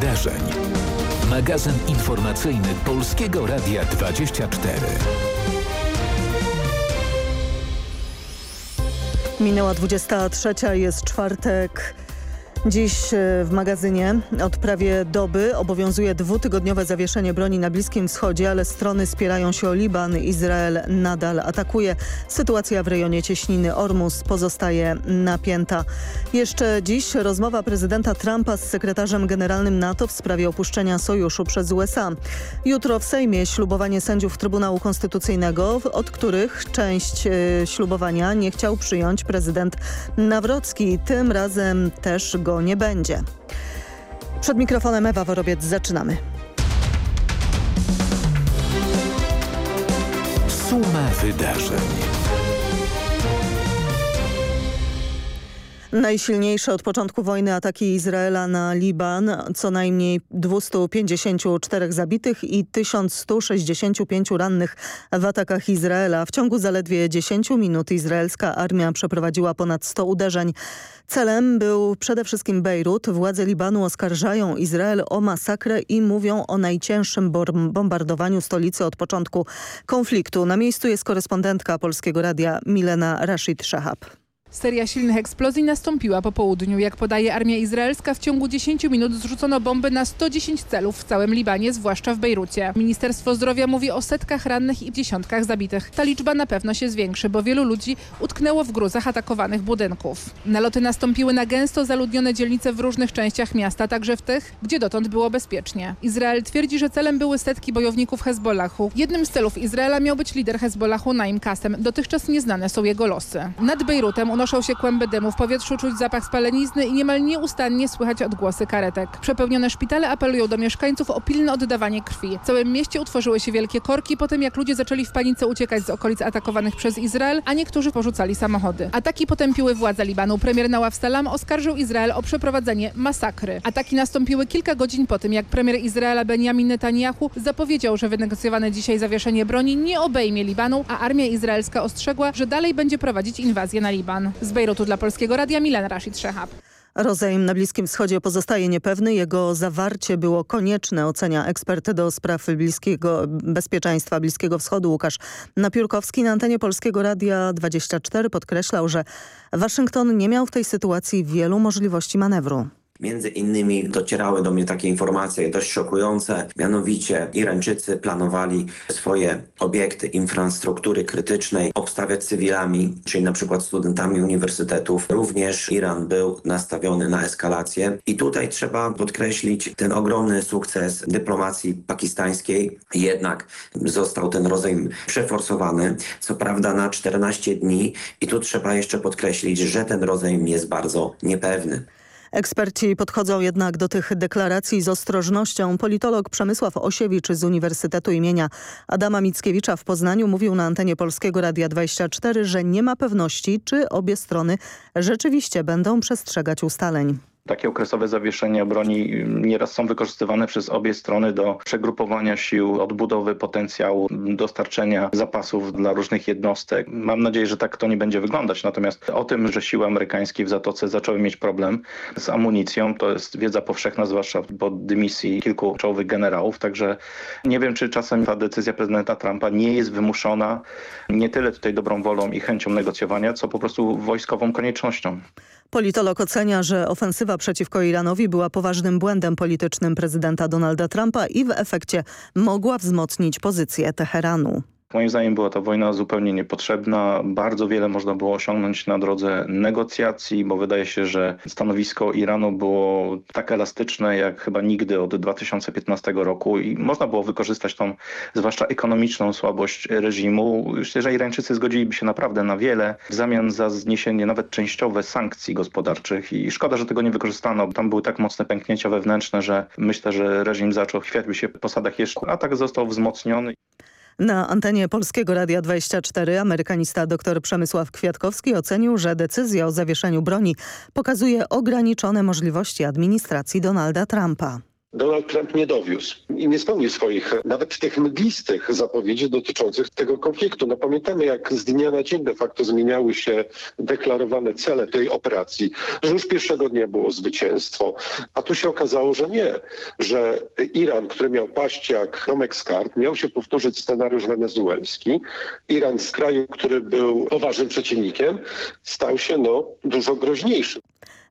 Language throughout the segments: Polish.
wydarzeń. Magazyn informacyjny Polskiego Radia 24. Minęła 23, jest czwartek. Dziś e, w magazynie od prawie doby obowiązuje dwutygodniowe zawieszenie broni na Bliskim Wschodzie, ale strony spierają się o Liban. Izrael nadal atakuje. Sytuacja w rejonie cieśniny Ormus pozostaje napięta. Jeszcze dziś rozmowa prezydenta Trumpa z sekretarzem generalnym NATO w sprawie opuszczenia sojuszu przez USA. Jutro w Sejmie ślubowanie sędziów Trybunału Konstytucyjnego, od których część e, ślubowania nie chciał przyjąć prezydent Nawrocki. Tym razem też go go nie będzie. Przed mikrofonem Ewa Worobiec zaczynamy. Suma wydarzeń. Najsilniejsze od początku wojny ataki Izraela na Liban, co najmniej 254 zabitych i 1165 rannych w atakach Izraela. W ciągu zaledwie 10 minut izraelska armia przeprowadziła ponad 100 uderzeń. Celem był przede wszystkim Bejrut. Władze Libanu oskarżają Izrael o masakrę i mówią o najcięższym bombardowaniu stolicy od początku konfliktu. Na miejscu jest korespondentka Polskiego Radia Milena Rashid Shahab. Seria silnych eksplozji nastąpiła po południu. Jak podaje armia izraelska, w ciągu 10 minut zrzucono bomby na 110 celów w całym Libanie, zwłaszcza w Bejrucie. Ministerstwo Zdrowia mówi o setkach rannych i dziesiątkach zabitych. Ta liczba na pewno się zwiększy, bo wielu ludzi utknęło w gruzach atakowanych budynków. Naloty nastąpiły na gęsto zaludnione dzielnice w różnych częściach miasta, także w tych, gdzie dotąd było bezpiecznie. Izrael twierdzi, że celem były setki bojowników Hezbollahu. Jednym z celów Izraela miał być lider Hezbollahu Naim Kasem. Dotychczas nieznane są jego losy. Nad Bejrutem unoszą się kłęby dymu. W powietrzu czuć zapach spalenizny i niemal nieustannie słychać odgłosy karetek. Przepełnione szpitale apelują do mieszkańców o pilne oddawanie krwi. W całym mieście utworzyły się wielkie korki po tym, jak ludzie zaczęli w panice uciekać z okolic atakowanych przez Izrael, a niektórzy porzucali samochody. Ataki potępiły władze Libanu. Premier Nawaf Salam oskarżył Izrael o przeprowadzenie masakry. Ataki nastąpiły kilka godzin po tym, jak premier Izraela Benjamin Netanyahu zapowiedział, że wynegocjowane dzisiaj zawieszenie broni nie obejmie Libanu, a armia izraelska ostrzegła, że dalej będzie prowadzić inwazję na Liban. Z Bejrutu dla Polskiego Radia Milan Rashid Szehab. Rozejm na Bliskim Wschodzie pozostaje niepewny. Jego zawarcie było konieczne, ocenia ekspert do spraw bliskiego bezpieczeństwa Bliskiego Wschodu Łukasz Napiórkowski. Na antenie Polskiego Radia 24 podkreślał, że Waszyngton nie miał w tej sytuacji wielu możliwości manewru. Między innymi docierały do mnie takie informacje dość szokujące, mianowicie Irańczycy planowali swoje obiekty infrastruktury krytycznej obstawiać cywilami, czyli na przykład studentami uniwersytetów. Również Iran był nastawiony na eskalację i tutaj trzeba podkreślić ten ogromny sukces dyplomacji pakistańskiej. Jednak został ten rozejm przeforsowany, co prawda na 14 dni i tu trzeba jeszcze podkreślić, że ten rozejm jest bardzo niepewny. Eksperci podchodzą jednak do tych deklaracji z ostrożnością. Politolog Przemysław Osiewicz z Uniwersytetu imienia Adama Mickiewicza w Poznaniu mówił na antenie Polskiego Radia 24, że nie ma pewności, czy obie strony rzeczywiście będą przestrzegać ustaleń. Takie okresowe zawieszenia broni nieraz są wykorzystywane przez obie strony do przegrupowania sił, odbudowy potencjału, dostarczenia zapasów dla różnych jednostek. Mam nadzieję, że tak to nie będzie wyglądać. Natomiast o tym, że siły amerykańskie w Zatoce zaczęły mieć problem z amunicją, to jest wiedza powszechna, zwłaszcza po dymisji kilku czołowych generałów. Także nie wiem, czy czasem ta decyzja prezydenta Trumpa nie jest wymuszona nie tyle tutaj dobrą wolą i chęcią negocjowania, co po prostu wojskową koniecznością. Politolog ocenia, że ofensywa przeciwko Iranowi była poważnym błędem politycznym prezydenta Donalda Trumpa i w efekcie mogła wzmocnić pozycję Teheranu. Moim zdaniem była ta wojna zupełnie niepotrzebna. Bardzo wiele można było osiągnąć na drodze negocjacji, bo wydaje się, że stanowisko Iranu było tak elastyczne jak chyba nigdy od 2015 roku i można było wykorzystać tą zwłaszcza ekonomiczną słabość reżimu. Myślę, że Irańczycy zgodziliby się naprawdę na wiele w zamian za zniesienie nawet częściowe sankcji gospodarczych i szkoda, że tego nie wykorzystano. Tam były tak mocne pęknięcia wewnętrzne, że myślę, że reżim zaczął chwiać się po posadach jeszcze, a tak został wzmocniony. Na antenie Polskiego Radia 24 amerykanista dr Przemysław Kwiatkowski ocenił, że decyzja o zawieszeniu broni pokazuje ograniczone możliwości administracji Donalda Trumpa. Donald Trump nie dowiózł i nie spełnił swoich, nawet tych mglistych zapowiedzi dotyczących tego konfliktu. No pamiętamy, jak z dnia na dzień de facto zmieniały się deklarowane cele tej operacji, że już pierwszego dnia było zwycięstwo, a tu się okazało, że nie, że Iran, który miał paść jak domek z kart, miał się powtórzyć scenariusz wenezuelski. Iran z kraju, który był poważnym przeciwnikiem, stał się no, dużo groźniejszy.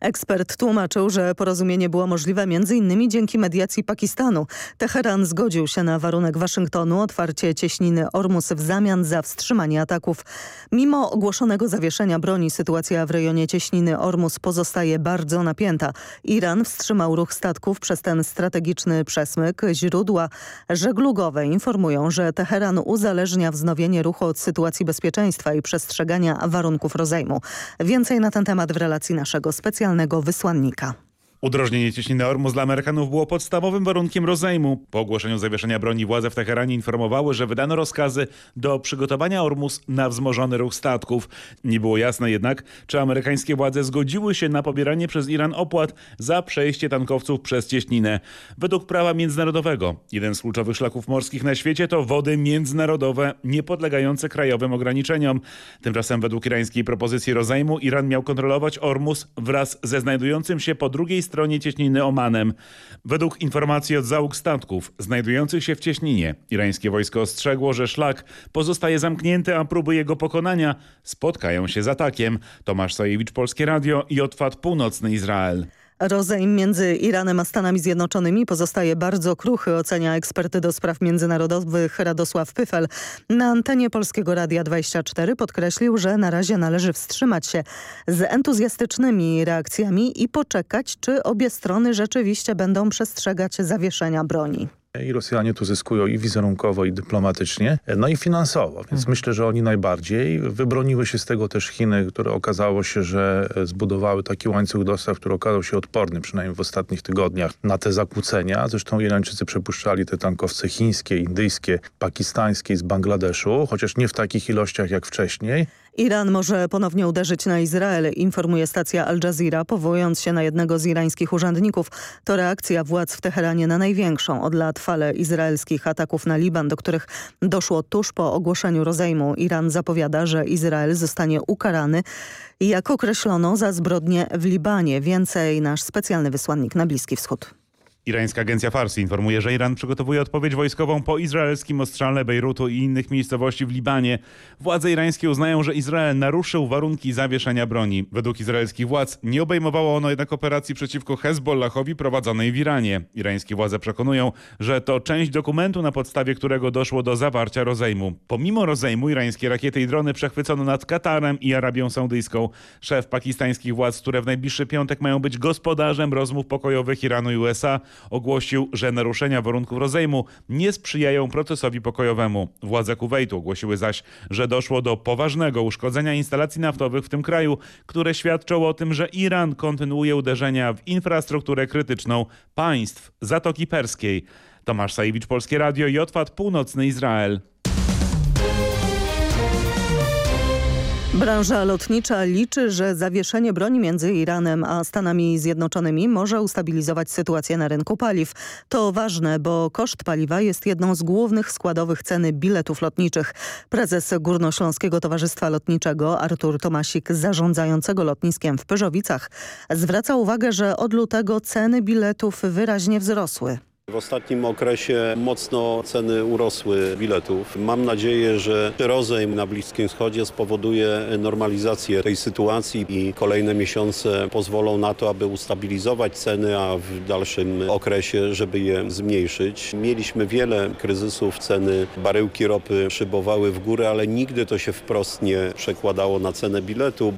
Ekspert tłumaczył, że porozumienie było możliwe m.in. dzięki mediacji Pakistanu. Teheran zgodził się na warunek Waszyngtonu otwarcie cieśniny Ormus w zamian za wstrzymanie ataków. Mimo ogłoszonego zawieszenia broni sytuacja w rejonie cieśniny Ormus pozostaje bardzo napięta. Iran wstrzymał ruch statków przez ten strategiczny przesmyk. Źródła żeglugowe informują, że Teheran uzależnia wznowienie ruchu od sytuacji bezpieczeństwa i przestrzegania warunków rozejmu. Więcej na ten temat w relacji naszego specjalnego specjalnego wysłannika. Udrożnienie cieśniny Ormus dla Amerykanów było podstawowym warunkiem rozejmu. Po ogłoszeniu zawieszenia broni władze w Teheranie informowały, że wydano rozkazy do przygotowania Ormus na wzmożony ruch statków. Nie było jasne jednak, czy amerykańskie władze zgodziły się na pobieranie przez Iran opłat za przejście tankowców przez cieśninę. Według prawa międzynarodowego jeden z kluczowych szlaków morskich na świecie to wody międzynarodowe niepodlegające krajowym ograniczeniom. Tymczasem według irańskiej propozycji rozejmu Iran miał kontrolować Ormus wraz ze znajdującym się po drugiej stronie cieśniny Omanem. Według informacji od załóg statków znajdujących się w cieśninie, irańskie wojsko ostrzegło, że szlak pozostaje zamknięty, a próby jego pokonania spotkają się z atakiem. Tomasz Sajewicz, Polskie Radio i Otwad Północny Izrael. Rozejm między Iranem a Stanami Zjednoczonymi pozostaje bardzo kruchy, ocenia ekspert do spraw międzynarodowych Radosław Pyfel. Na antenie Polskiego Radia 24 podkreślił, że na razie należy wstrzymać się z entuzjastycznymi reakcjami i poczekać, czy obie strony rzeczywiście będą przestrzegać zawieszenia broni. I Rosjanie tu zyskują i wizerunkowo, i dyplomatycznie, no i finansowo. Więc hmm. myślę, że oni najbardziej. Wybroniły się z tego też Chiny, które okazało się, że zbudowały taki łańcuch dostaw, który okazał się odporny, przynajmniej w ostatnich tygodniach, na te zakłócenia. Zresztą Irańczycy przepuszczali te tankowce chińskie, indyjskie, pakistańskie z Bangladeszu, chociaż nie w takich ilościach jak wcześniej. Iran może ponownie uderzyć na Izrael, informuje stacja Al Jazeera, powołując się na jednego z irańskich urzędników. To reakcja władz w Teheranie na największą od lat falę izraelskich ataków na Liban, do których doszło tuż po ogłoszeniu rozejmu. Iran zapowiada, że Izrael zostanie ukarany, jak określono, za zbrodnie w Libanie. Więcej nasz specjalny wysłannik na Bliski Wschód. Irańska agencja Farsi informuje, że Iran przygotowuje odpowiedź wojskową po izraelskim ostrzale Bejrutu i innych miejscowości w Libanie. Władze irańskie uznają, że Izrael naruszył warunki zawieszenia broni. Według izraelskich władz nie obejmowało ono jednak operacji przeciwko Hezbollahowi prowadzonej w Iranie. Irańskie władze przekonują, że to część dokumentu, na podstawie którego doszło do zawarcia rozejmu. Pomimo rozejmu irańskie rakiety i drony przechwycono nad Katarem i Arabią Saudyjską. Szef pakistańskich władz, które w najbliższy piątek mają być gospodarzem rozmów pokojowych Iranu i USA, ogłosił, że naruszenia warunków rozejmu nie sprzyjają procesowi pokojowemu. Władze Kuwejtu ogłosiły zaś, że doszło do poważnego uszkodzenia instalacji naftowych w tym kraju, które świadczą o tym, że Iran kontynuuje uderzenia w infrastrukturę krytyczną państw Zatoki Perskiej. Tomasz Sajewicz, Polskie Radio i Otwad Północny Izrael. Branża lotnicza liczy, że zawieszenie broni między Iranem a Stanami Zjednoczonymi może ustabilizować sytuację na rynku paliw. To ważne, bo koszt paliwa jest jedną z głównych składowych ceny biletów lotniczych. Prezes Górnośląskiego Towarzystwa Lotniczego Artur Tomasik, zarządzającego lotniskiem w Pyrzowicach, zwraca uwagę, że od lutego ceny biletów wyraźnie wzrosły. W ostatnim okresie mocno ceny urosły biletów. Mam nadzieję, że rozejm na Bliskim Wschodzie spowoduje normalizację tej sytuacji i kolejne miesiące pozwolą na to, aby ustabilizować ceny, a w dalszym okresie, żeby je zmniejszyć. Mieliśmy wiele kryzysów, ceny baryłki ropy szybowały w górę, ale nigdy to się wprost nie przekładało na cenę biletu.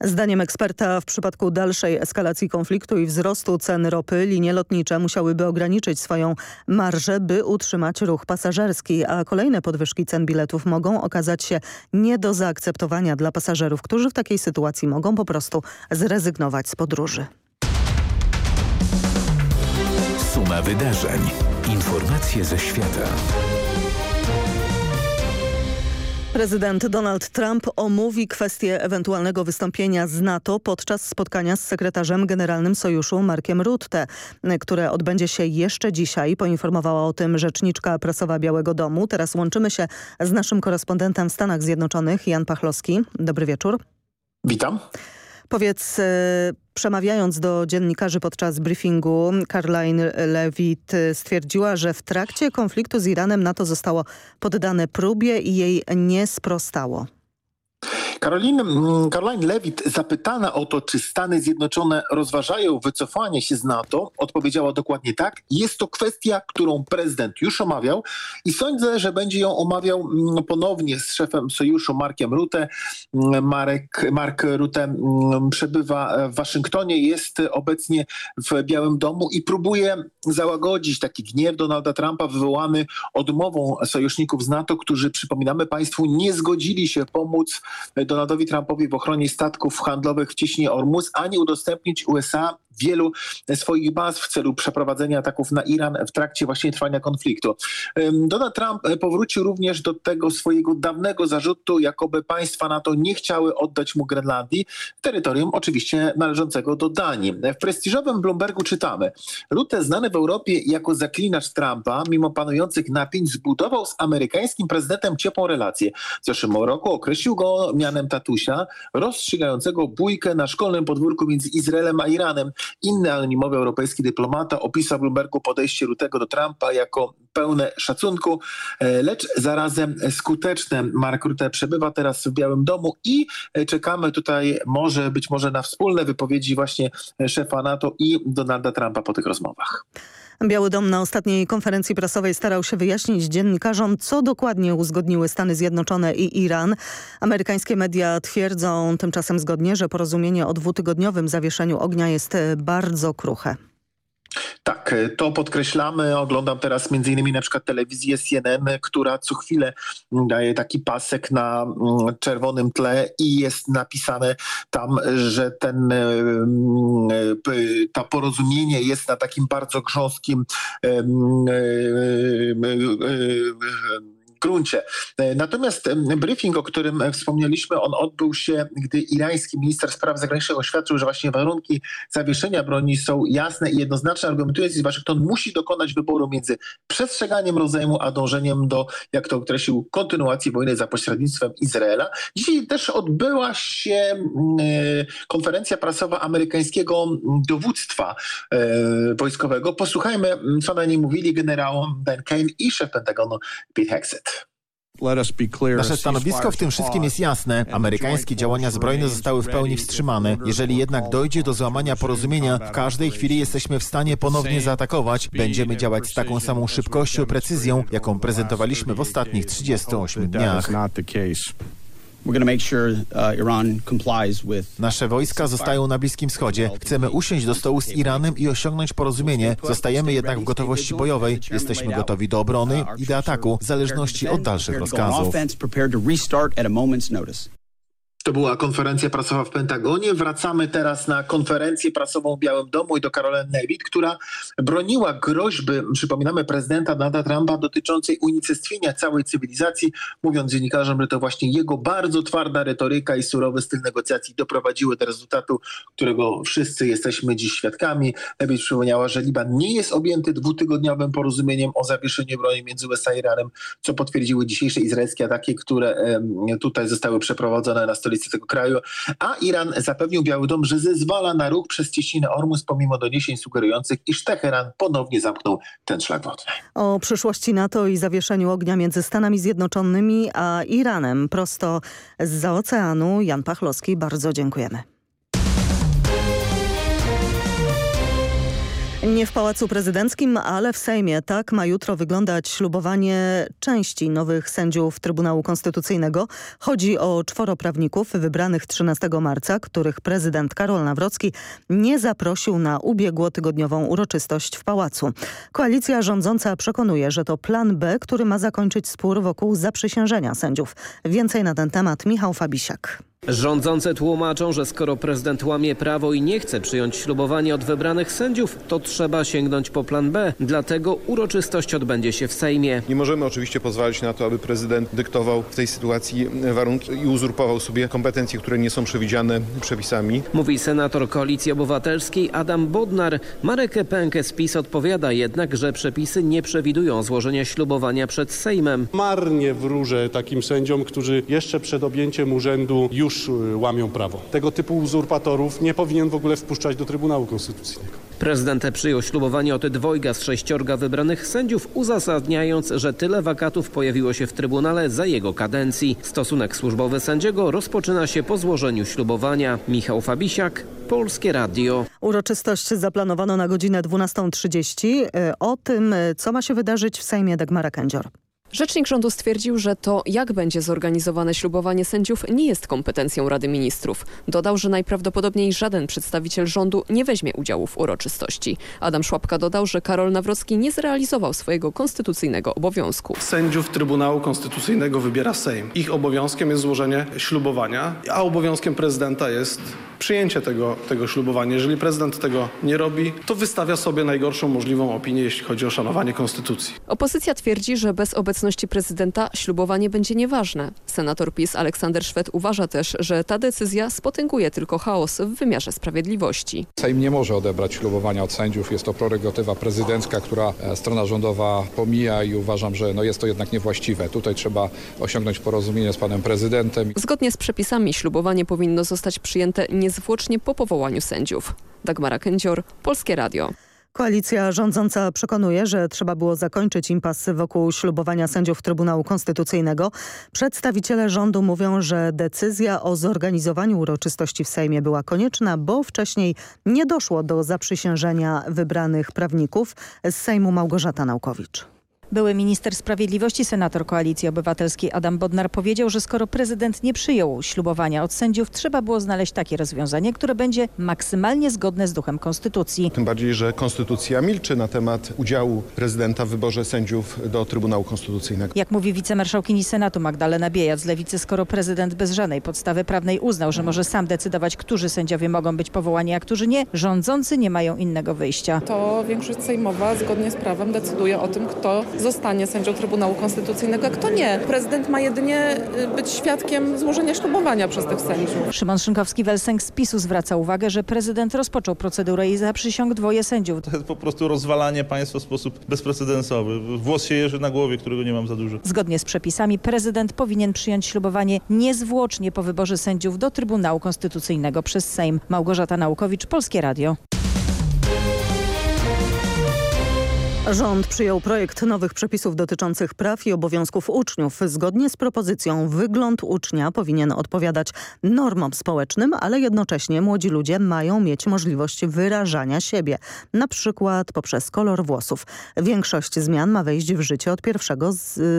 Zdaniem eksperta w przypadku dalszej eskalacji konfliktu i wzrostu cen ropy linie lotnicze musiałyby ograniczyć swoją marżę, by utrzymać ruch pasażerski, a kolejne podwyżki cen biletów mogą okazać się nie do zaakceptowania dla pasażerów, którzy w takiej sytuacji mogą po prostu zrezygnować z podróży. Suma wydarzeń. Informacje ze świata. Prezydent Donald Trump omówi kwestię ewentualnego wystąpienia z NATO podczas spotkania z sekretarzem generalnym sojuszu Markiem Rutte, które odbędzie się jeszcze dzisiaj. Poinformowała o tym rzeczniczka prasowa Białego Domu. Teraz łączymy się z naszym korespondentem w Stanach Zjednoczonych, Jan Pachlowski. Dobry wieczór. Witam. Powiedz, e, przemawiając do dziennikarzy podczas briefingu, Caroline Levitt stwierdziła, że w trakcie konfliktu z Iranem NATO zostało poddane próbie i jej nie sprostało. Caroline, mm, Caroline Levitt zapytana o to, czy Stany Zjednoczone rozważają wycofanie się z NATO, odpowiedziała dokładnie tak. Jest to kwestia, którą prezydent już omawiał i sądzę, że będzie ją omawiał mm, ponownie z szefem sojuszu Markiem Rutte. Mm, Marek, Mark Rutte przebywa w Waszyngtonie, jest obecnie w Białym Domu i próbuje załagodzić taki gniew Donalda Trumpa wywołany odmową sojuszników z NATO, którzy, przypominamy Państwu, nie zgodzili się pomóc Donaldowi Trumpowi w ochronie statków handlowych w cieśninie Ormus, ani udostępnić USA wielu swoich baz w celu przeprowadzenia ataków na Iran w trakcie właśnie trwania konfliktu. Donald Trump powrócił również do tego swojego dawnego zarzutu, jakoby państwa NATO nie chciały oddać mu Grenlandii, terytorium oczywiście należącego do Danii. W prestiżowym Bloombergu czytamy, Rutte znany w Europie jako zaklinacz Trumpa, mimo panujących napięć, zbudował z amerykańskim prezydentem ciepłą relację. W zeszłym roku określił go mianem tatusia, rozstrzygającego bójkę na szkolnym podwórku między Izraelem a Iranem. Inny anonimowy europejski dyplomata opisał Bloombergu podejście Rutego do Trumpa jako pełne szacunku, e, lecz zarazem skuteczne. Mark Rutte przebywa teraz w Białym Domu i e, czekamy tutaj może być może na wspólne wypowiedzi właśnie szefa NATO i Donalda Trumpa po tych rozmowach. Biały Dom na ostatniej konferencji prasowej starał się wyjaśnić dziennikarzom, co dokładnie uzgodniły Stany Zjednoczone i Iran. Amerykańskie media twierdzą tymczasem zgodnie, że porozumienie o dwutygodniowym zawieszeniu ognia jest bardzo kruche. Tak, e, to podkreślamy. Oglądam teraz między innymi na przykład telewizję CNN, która co chwilę daje taki pasek na mm, czerwonym tle i jest napisane tam, że ten, mm, e, to porozumienie jest na takim bardzo grząskim gruncie. E, natomiast briefing, o którym e, wspomnieliśmy, on odbył się, gdy irański minister spraw zagranicznych oświadczył, że właśnie warunki zawieszenia broni są jasne i jednoznaczne, argumentując, że Waszyngton musi dokonać wyboru między przestrzeganiem rozejmu, a dążeniem do, jak to określił, kontynuacji wojny za pośrednictwem Izraela. Dzisiaj też odbyła się e, konferencja prasowa amerykańskiego dowództwa wojskowego. Posłuchajmy, co na niej mówili generał Ben Kane i szef Pentagonu Pete Hexet. Nasze stanowisko w tym wszystkim jest jasne. Amerykańskie działania zbrojne zostały w pełni wstrzymane. Jeżeli jednak dojdzie do złamania porozumienia, w każdej chwili jesteśmy w stanie ponownie zaatakować. Będziemy działać z taką samą szybkością i precyzją, jaką prezentowaliśmy w ostatnich 38 dniach. Uh, Nasze wojska zostają na Bliskim Wschodzie. Chcemy usiąść do stołu z Iranem i osiągnąć porozumienie. Zostajemy jednak w gotowości bojowej. Jesteśmy gotowi do obrony i do ataku, w zależności od dalszych rozkazów. To była konferencja prasowa w Pentagonie. Wracamy teraz na konferencję prasową w Białym Domu i do Caroline Levitt, która broniła groźby, przypominamy, prezydenta Donalda Trumpa dotyczącej unicestwienia całej cywilizacji, mówiąc dziennikarzom, że to właśnie jego bardzo twarda retoryka i surowy styl negocjacji doprowadziły do rezultatu, którego wszyscy jesteśmy dziś świadkami. Levitt przypomniała, że Liban nie jest objęty dwutygodniowym porozumieniem o zawieszeniu broni między USA i Iranem, co potwierdziły dzisiejsze izraelskie ataki, które tutaj zostały przeprowadzone na stolicy stolicy tego kraju, a Iran zapewnił Biały Dom, że zezwala na ruch przez cieśninę Ormus pomimo doniesień sugerujących, iż Teheran ponownie zamknął ten szlak wodny. O przyszłości NATO i zawieszeniu ognia między Stanami Zjednoczonymi a Iranem prosto z oceanu Jan Pachlowski. Bardzo dziękujemy. Nie w Pałacu Prezydenckim, ale w Sejmie. Tak ma jutro wyglądać ślubowanie części nowych sędziów Trybunału Konstytucyjnego. Chodzi o czworo prawników wybranych 13 marca, których prezydent Karol Nawrocki nie zaprosił na ubiegłotygodniową uroczystość w Pałacu. Koalicja rządząca przekonuje, że to plan B, który ma zakończyć spór wokół zaprzysiężenia sędziów. Więcej na ten temat Michał Fabisiak. Rządzące tłumaczą, że skoro prezydent łamie prawo i nie chce przyjąć ślubowania od wybranych sędziów, to trzeba sięgnąć po plan B. Dlatego uroczystość odbędzie się w Sejmie. Nie możemy oczywiście pozwolić na to, aby prezydent dyktował w tej sytuacji warunki i uzurpował sobie kompetencje, które nie są przewidziane przepisami. Mówi senator Koalicji Obywatelskiej Adam Bodnar. Marek Pękę z PiS odpowiada jednak, że przepisy nie przewidują złożenia ślubowania przed Sejmem. Marnie wróżę takim sędziom, którzy jeszcze przed objęciem urzędu już y, łamią prawo. Tego typu uzurpatorów nie powinien w ogóle wpuszczać do Trybunału Konstytucyjnego. Prezydent przyjął ślubowanie od dwojga z sześciorga wybranych sędziów, uzasadniając, że tyle wakatów pojawiło się w Trybunale za jego kadencji. Stosunek służbowy sędziego rozpoczyna się po złożeniu ślubowania. Michał Fabisiak, Polskie Radio. Uroczystość zaplanowano na godzinę 12.30. O tym, co ma się wydarzyć w Sejmie Dagmara Kędzior. Rzecznik rządu stwierdził, że to jak będzie zorganizowane ślubowanie sędziów nie jest kompetencją Rady Ministrów. Dodał, że najprawdopodobniej żaden przedstawiciel rządu nie weźmie udziału w uroczystości. Adam Szłapka dodał, że Karol Nawrocki nie zrealizował swojego konstytucyjnego obowiązku. Sędziów Trybunału Konstytucyjnego wybiera Sejm. Ich obowiązkiem jest złożenie ślubowania, a obowiązkiem prezydenta jest przyjęcie tego, tego ślubowania. Jeżeli prezydent tego nie robi, to wystawia sobie najgorszą możliwą opinię, jeśli chodzi o szanowanie konstytucji. Opozycja twierdzi, że bez obecności prezydenta ślubowanie będzie nieważne. Senator PiS Aleksander Szwed uważa też, że ta decyzja spotęguje tylko chaos w wymiarze sprawiedliwości. Sejm nie może odebrać ślubowania od sędziów. Jest to prerogatywa prezydencka, która strona rządowa pomija i uważam, że no jest to jednak niewłaściwe. Tutaj trzeba osiągnąć porozumienie z panem prezydentem. Zgodnie z przepisami ślubowanie powinno zostać przyjęte niezwłocznie po powołaniu sędziów. Dagmara Kędzior, Polskie Radio. Koalicja rządząca przekonuje, że trzeba było zakończyć impas wokół ślubowania sędziów Trybunału Konstytucyjnego. Przedstawiciele rządu mówią, że decyzja o zorganizowaniu uroczystości w Sejmie była konieczna, bo wcześniej nie doszło do zaprzysiężenia wybranych prawników. Z Sejmu Małgorzata Naukowicz. Były minister sprawiedliwości, senator Koalicji Obywatelskiej Adam Bodnar powiedział, że skoro prezydent nie przyjął ślubowania od sędziów, trzeba było znaleźć takie rozwiązanie, które będzie maksymalnie zgodne z duchem konstytucji. Tym bardziej, że konstytucja milczy na temat udziału prezydenta w wyborze sędziów do Trybunału Konstytucyjnego. Jak mówi wicemarszałkini Senatu Magdalena Biejat z Lewicy, skoro prezydent bez żadnej podstawy prawnej uznał, że może sam decydować, którzy sędziowie mogą być powołani, a którzy nie, rządzący nie mają innego wyjścia. To większość sejmowa zgodnie z prawem decyduje o tym, kto zostanie sędzią Trybunału Konstytucyjnego, a kto nie. Prezydent ma jedynie być świadkiem złożenia ślubowania przez tych sędziów. Szymon Szynkowski-Welsenk z PiSu zwraca uwagę, że prezydent rozpoczął procedurę i zaprzysiągł dwoje sędziów. To jest po prostu rozwalanie państwa w sposób bezprecedensowy. Włos się jeży na głowie, którego nie mam za dużo. Zgodnie z przepisami prezydent powinien przyjąć ślubowanie niezwłocznie po wyborze sędziów do Trybunału Konstytucyjnego przez Sejm. Małgorzata Naukowicz, Polskie Radio. Rząd przyjął projekt nowych przepisów dotyczących praw i obowiązków uczniów. Zgodnie z propozycją wygląd ucznia powinien odpowiadać normom społecznym, ale jednocześnie młodzi ludzie mają mieć możliwość wyrażania siebie, na przykład poprzez kolor włosów. Większość zmian ma wejść w życie od 1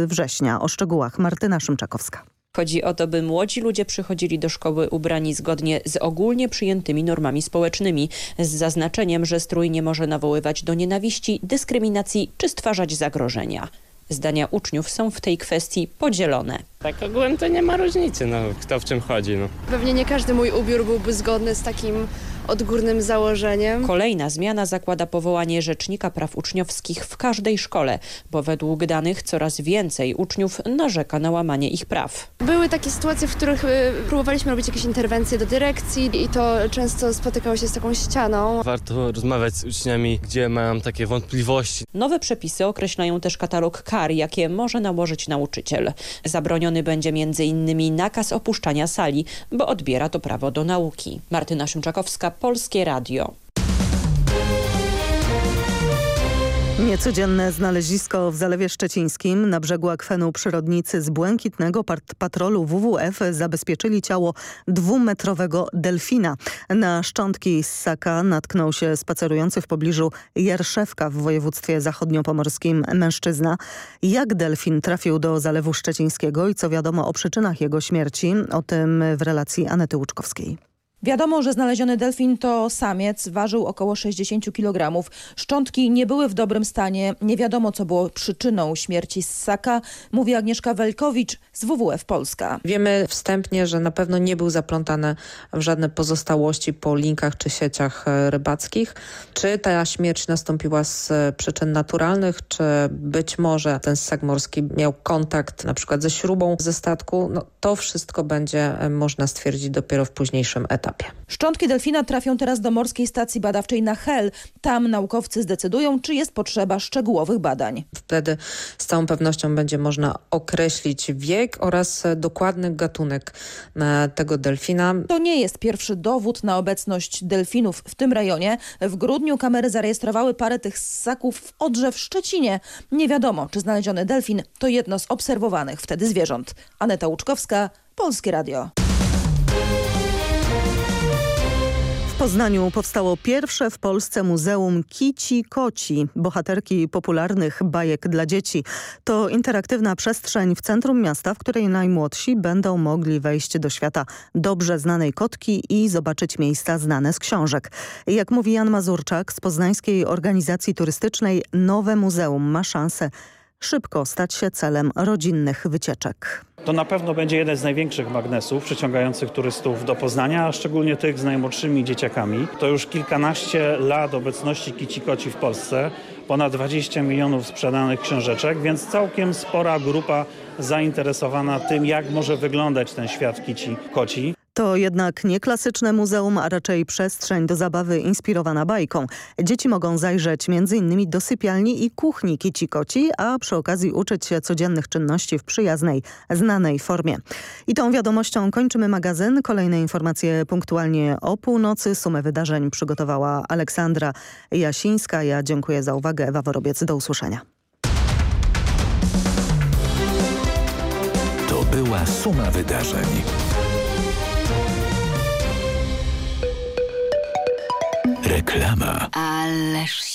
września. O szczegółach Martyna Szymczakowska. Chodzi o to, by młodzi ludzie przychodzili do szkoły ubrani zgodnie z ogólnie przyjętymi normami społecznymi, z zaznaczeniem, że strój nie może nawoływać do nienawiści, dyskryminacji czy stwarzać zagrożenia. Zdania uczniów są w tej kwestii podzielone. Tak ogółem to nie ma różnicy, no, kto w czym chodzi. No. Pewnie nie każdy mój ubiór byłby zgodny z takim odgórnym założeniem. Kolejna zmiana zakłada powołanie Rzecznika Praw Uczniowskich w każdej szkole, bo według danych coraz więcej uczniów narzeka na łamanie ich praw. Były takie sytuacje, w których y, próbowaliśmy robić jakieś interwencje do dyrekcji i to często spotykało się z taką ścianą. Warto rozmawiać z uczniami, gdzie mają takie wątpliwości. Nowe przepisy określają też katalog kar, jakie może nałożyć nauczyciel. Zabroniony będzie m.in. nakaz opuszczania sali, bo odbiera to prawo do nauki. Martyna Szymczakowska, Polskie Radio. Niecodzienne znalezisko w Zalewie Szczecińskim na brzegu akwenu przyrodnicy z błękitnego patrolu WWF zabezpieczyli ciało dwumetrowego delfina. Na szczątki ssaka natknął się spacerujący w pobliżu Jerszewka w województwie zachodniopomorskim mężczyzna. Jak delfin trafił do Zalewu Szczecińskiego i co wiadomo o przyczynach jego śmierci, o tym w relacji Anety Łuczkowskiej. Wiadomo, że znaleziony delfin to samiec, ważył około 60 kg. Szczątki nie były w dobrym stanie. Nie wiadomo, co było przyczyną śmierci ssaka, mówi Agnieszka Welkowicz z WWF Polska. Wiemy wstępnie, że na pewno nie był zaplątany w żadne pozostałości po linkach czy sieciach e, rybackich. Czy ta śmierć nastąpiła z e, przyczyn naturalnych, czy być może ten ssak morski miał kontakt na przykład ze śrubą ze statku, no, to wszystko będzie e, można stwierdzić dopiero w późniejszym etapie. Szczątki delfina trafią teraz do Morskiej Stacji Badawczej na Hel. Tam naukowcy zdecydują, czy jest potrzeba szczegółowych badań. Wtedy z całą pewnością będzie można określić wiek oraz dokładny gatunek tego delfina. To nie jest pierwszy dowód na obecność delfinów w tym rejonie. W grudniu kamery zarejestrowały parę tych ssaków w Odrze w Szczecinie. Nie wiadomo, czy znaleziony delfin to jedno z obserwowanych wtedy zwierząt. Aneta Łuczkowska, Polskie Radio. W Poznaniu powstało pierwsze w Polsce Muzeum Kici Koci, bohaterki popularnych bajek dla dzieci. To interaktywna przestrzeń w centrum miasta, w której najmłodsi będą mogli wejść do świata dobrze znanej kotki i zobaczyć miejsca znane z książek. Jak mówi Jan Mazurczak z poznańskiej organizacji turystycznej, nowe muzeum ma szansę szybko stać się celem rodzinnych wycieczek. To na pewno będzie jeden z największych magnesów przyciągających turystów do Poznania, a szczególnie tych z najmłodszymi dzieciakami. To już kilkanaście lat obecności kici koci w Polsce, ponad 20 milionów sprzedanych książeczek, więc całkiem spora grupa zainteresowana tym, jak może wyglądać ten świat kici koci. To jednak nie klasyczne muzeum, a raczej przestrzeń do zabawy inspirowana bajką. Dzieci mogą zajrzeć m.in. do sypialni i kuchni Kici Koci, a przy okazji uczyć się codziennych czynności w przyjaznej, znanej formie. I tą wiadomością kończymy magazyn. Kolejne informacje punktualnie o północy. Sumę wydarzeń przygotowała Aleksandra Jasińska. Ja dziękuję za uwagę. Ewa Worobiec. Do usłyszenia. To była suma wydarzeń. Reklama. Ależ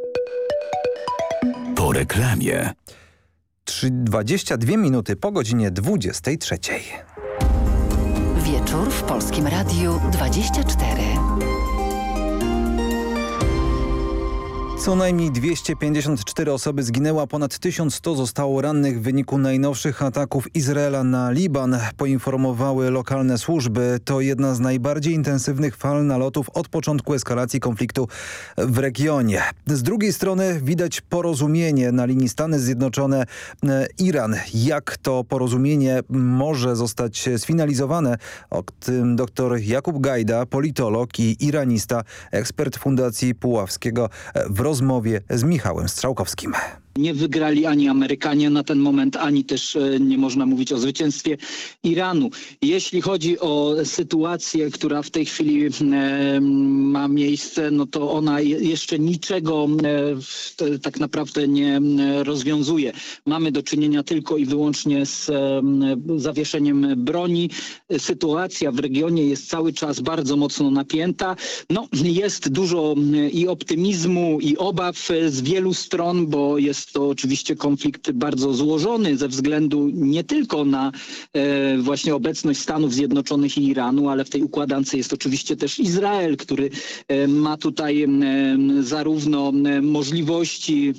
Po reklamie. 22 minuty po godzinie 23. Wieczór w Polskim Radiu 24. Co najmniej 254 osoby zginęły, a ponad 1100 zostało rannych w wyniku najnowszych ataków Izraela na Liban, poinformowały lokalne służby. To jedna z najbardziej intensywnych fal nalotów od początku eskalacji konfliktu w regionie. Z drugiej strony widać porozumienie na linii Stany Zjednoczone-Iran. Jak to porozumienie może zostać sfinalizowane? O tym dr Jakub Gajda, politolog i iranista, ekspert Fundacji Puławskiego w rozmowie z Michałem Strzałkowskim. Nie wygrali ani Amerykanie na ten moment, ani też e, nie można mówić o zwycięstwie Iranu. Jeśli chodzi o sytuację, która w tej chwili e, ma miejsce, no to ona jeszcze niczego e, tak naprawdę nie rozwiązuje. Mamy do czynienia tylko i wyłącznie z zawieszeniem broni. Sytuacja w regionie jest cały czas bardzo mocno napięta. No, jest dużo i optymizmu, i obaw z wielu stron, bo jest jest to oczywiście konflikt bardzo złożony ze względu nie tylko na e, właśnie obecność Stanów Zjednoczonych i Iranu, ale w tej układance jest oczywiście też Izrael, który e, ma tutaj e, zarówno możliwości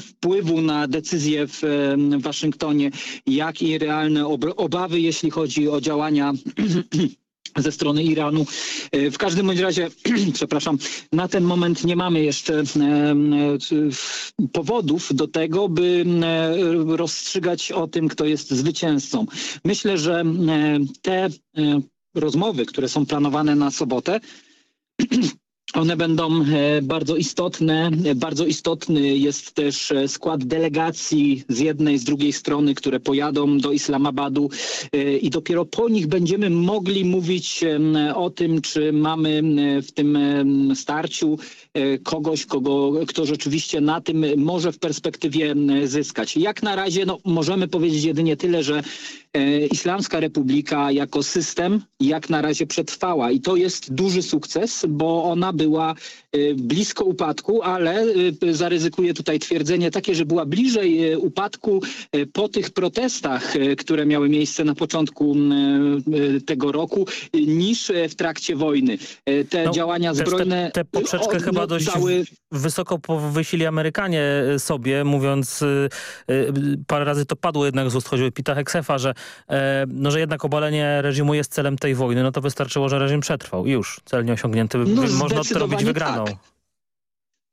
wpływu na decyzje w Waszyngtonie, jak i realne obawy, jeśli chodzi o działania ze strony Iranu. E, w każdym bądź razie, przepraszam, na ten moment nie mamy jeszcze e, e, powodów do tego, by rozstrzygać o tym, kto jest zwycięzcą. Myślę, że te rozmowy, które są planowane na sobotę, one będą e, bardzo istotne. Bardzo istotny jest też e, skład delegacji z jednej, z drugiej strony, które pojadą do Islamabadu e, i dopiero po nich będziemy mogli mówić o tym, czy mamy w tym starciu kogoś, kogo, kto rzeczywiście na tym może w perspektywie zyskać. Jak na razie no, możemy powiedzieć jedynie tyle, że Islamska Republika jako system jak na razie przetrwała i to jest duży sukces, bo ona była y, blisko upadku, ale zaryzykuję tutaj twierdzenie takie, że była bliżej upadku po tych protestach, które miały miejsce na początku tego roku, niż w trakcie wojny. Te no, działania zbrojne... Te, te poprzeczkę od, chyba dość dały... wysoko powysili Amerykanie sobie, mówiąc, parę razy to padło jednak z ust choćby Pita Heksefa, że, e, no, że jednak obalenie reżimu jest celem tej wojny, no to wystarczyło, że reżim przetrwał. Już, cel nieosiągnięty. No, można to robić wygraną. Tak.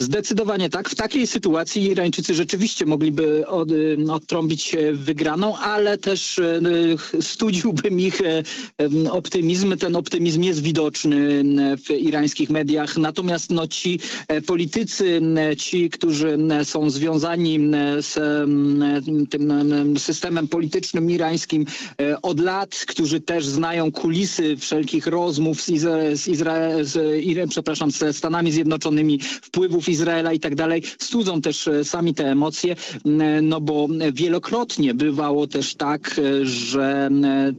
Zdecydowanie tak. W takiej sytuacji Irańczycy rzeczywiście mogliby od, odtrąbić wygraną, ale też e, studziłbym ich e, optymizm. Ten optymizm jest widoczny w irańskich mediach. Natomiast no, ci e, politycy, ci, którzy są związani z tym systemem politycznym irańskim od lat, którzy też znają kulisy wszelkich rozmów z, Izra z, Izra z, przepraszam, ze Stanami Zjednoczonymi, wpływów Izraela i tak dalej, studzą też e, sami te emocje, no bo wielokrotnie bywało też tak, e, że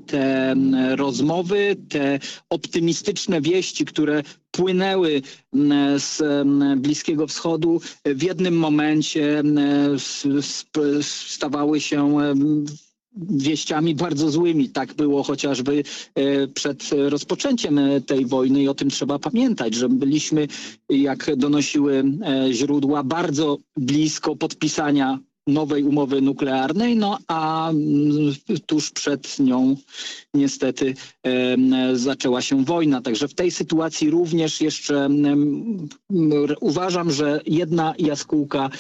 te rozmowy, te optymistyczne wieści, które płynęły z Bliskiego Wschodu, w jednym momencie stawały się wieściami bardzo złymi. Tak było chociażby e, przed rozpoczęciem e, tej wojny i o tym trzeba pamiętać, że byliśmy, jak donosiły e, źródła, bardzo blisko podpisania nowej umowy nuklearnej, no a mm, tuż przed nią niestety zaczęła się wojna. Także w tej sytuacji również jeszcze uważam, że jedna jaskółka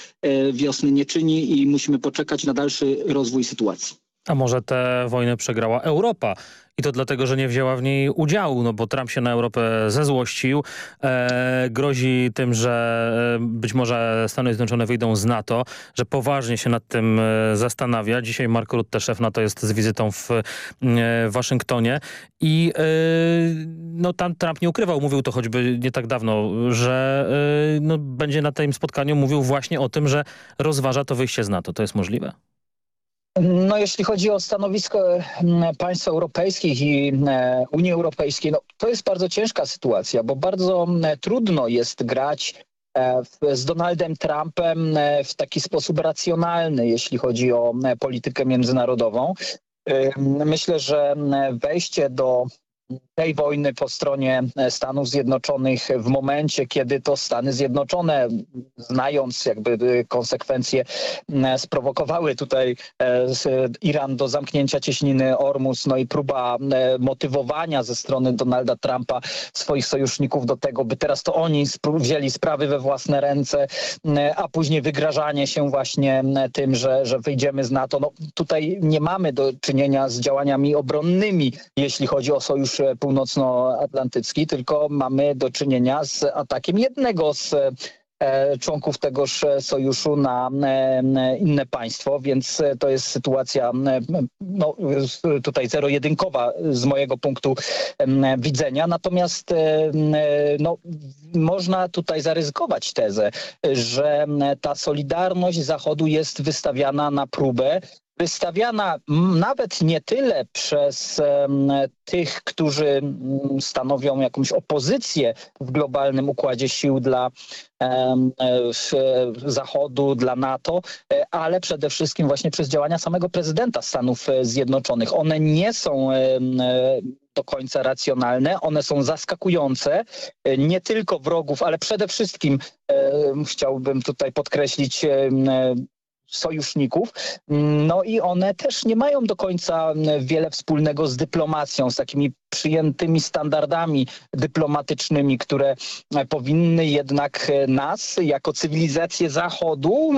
wiosny nie czyni i musimy poczekać na dalszy rozwój sytuacji. A może tę wojnę przegrała Europa? I to dlatego, że nie wzięła w niej udziału, no bo Trump się na Europę zezłościł, e, grozi tym, że e, być może Stany Zjednoczone wyjdą z NATO, że poważnie się nad tym e, zastanawia. Dzisiaj Mark Rutte, szef NATO, jest z wizytą w e, Waszyngtonie i e, no, tam Trump nie ukrywał, mówił to choćby nie tak dawno, że e, no, będzie na tym spotkaniu mówił właśnie o tym, że rozważa to wyjście z NATO. To jest możliwe? No jeśli chodzi o stanowisko mm, państw europejskich i e, Unii Europejskiej, no, to jest bardzo ciężka sytuacja, bo bardzo mm, trudno jest grać e, z Donaldem Trumpem e, w taki sposób racjonalny, jeśli chodzi o politykę międzynarodową. Myślę, że wejście do tej wojny po stronie e, Stanów Zjednoczonych w momencie, kiedy to Stany Zjednoczone, znając jakby e, konsekwencje, sprowokowały tutaj e, Iran do zamknięcia cieśniny Ormus, no i próba motywowania ze strony Donalda Trumpa swoich sojuszników do tego, by teraz to oni wzięli sprawy we własne ręce, a później wygrażanie się właśnie tym, że, że wyjdziemy z NATO. No, tutaj nie mamy do czynienia z działaniami obronnymi, jeśli chodzi o sojusz północnoatlantycki, tylko mamy do czynienia z atakiem jednego z e, członków tegoż sojuszu na e, inne państwo, więc to jest sytuacja no, tutaj zero-jedynkowa z mojego punktu widzenia. Natomiast e, no, można tutaj zaryzykować tezę, że ta solidarność Zachodu jest wystawiana na próbę wystawiana nawet nie tyle przez tych, którzy stanowią jakąś opozycję w globalnym układzie sił dla Zachodu, dla NATO, e, ale przede wszystkim właśnie przez działania samego prezydenta Stanów e, Zjednoczonych. One nie są e, do końca racjonalne, one są zaskakujące, nie tylko wrogów, ale przede wszystkim chciałbym tutaj podkreślić sojuszników. No i one też nie mają do końca wiele wspólnego z dyplomacją, z takimi przyjętymi standardami dyplomatycznymi, które powinny jednak nas jako cywilizację Zachodu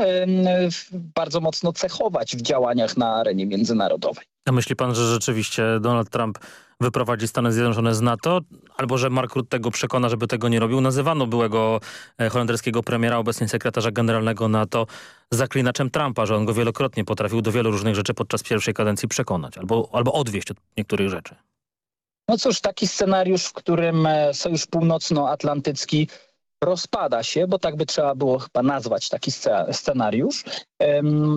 bardzo mocno cechować w działaniach na arenie międzynarodowej. A myśli pan, że rzeczywiście Donald Trump wyprowadzi Stany Zjednoczone z NATO, albo że Mark Rutte tego przekona, żeby tego nie robił. Nazywano byłego e, holenderskiego premiera, obecnie sekretarza generalnego NATO, zaklinaczem Trumpa, że on go wielokrotnie potrafił do wielu różnych rzeczy podczas pierwszej kadencji przekonać, albo, albo odwieść od niektórych rzeczy. No cóż, taki scenariusz, w którym e, Sojusz Północnoatlantycki rozpada się, bo tak by trzeba było chyba nazwać taki scenariusz.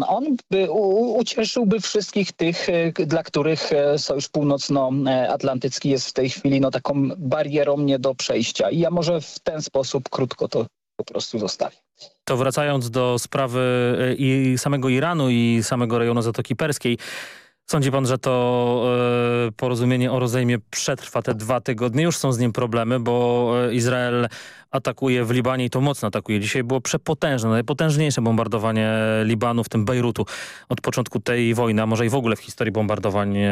On by, ucieszyłby wszystkich tych, e, dla których e, Sojusz Północnoatlantycki jest w tej chwili no, taką barierą nie do przejścia. I ja może w ten sposób krótko to po prostu zostawię. To wracając do sprawy i samego Iranu i samego rejonu Zatoki Perskiej, Sądzi pan, że to e, porozumienie o rozejmie przetrwa te dwa tygodnie? Już są z nim problemy, bo e, Izrael atakuje w Libanie i to mocno atakuje. Dzisiaj było przepotężne, najpotężniejsze bombardowanie Libanu, w tym Bejrutu od początku tej wojny, a może i w ogóle w historii bombardowań, e,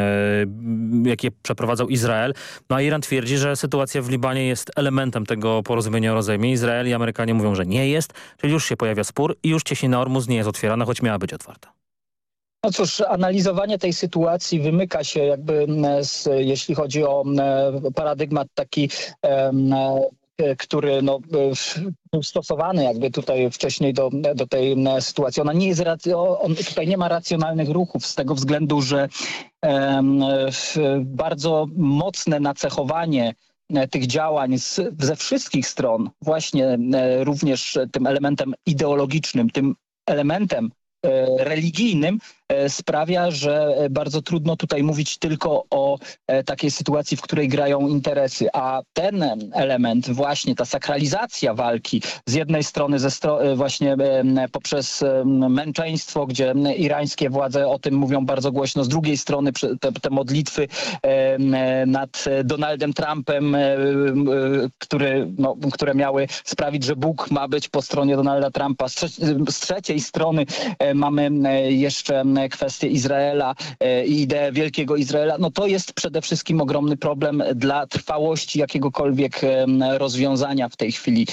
jakie przeprowadzał Izrael. No a Iran twierdzi, że sytuacja w Libanie jest elementem tego porozumienia o rozejmie. Izrael i Amerykanie mówią, że nie jest, czyli już się pojawia spór i już cieśnina Ormuz nie jest otwierana, choć miała być otwarta. No cóż, analizowanie tej sytuacji wymyka się jakby, z, jeśli chodzi o paradygmat taki który no, był stosowany jakby tutaj wcześniej do, do tej sytuacji. Ona nie jest, on, tutaj nie ma racjonalnych ruchów z tego względu, że bardzo mocne nacechowanie tych działań z, ze wszystkich stron, właśnie również tym elementem ideologicznym, tym elementem religijnym E, sprawia, że bardzo trudno tutaj mówić tylko o e, takiej sytuacji, w której grają interesy, a ten element, właśnie ta sakralizacja walki z jednej strony ze stro e, właśnie poprzez męczeństwo, gdzie irańskie władze o tym mówią bardzo głośno, z drugiej strony te, te modlitwy nad Donaldem Trumpem, który, no, które miały sprawić, że Bóg ma być po stronie Donalda Trumpa. Z trzeciej strony mamy jeszcze kwestię Izraela e, i ideę wielkiego Izraela, no to jest przede wszystkim ogromny problem dla trwałości jakiegokolwiek rozwiązania w tej chwili.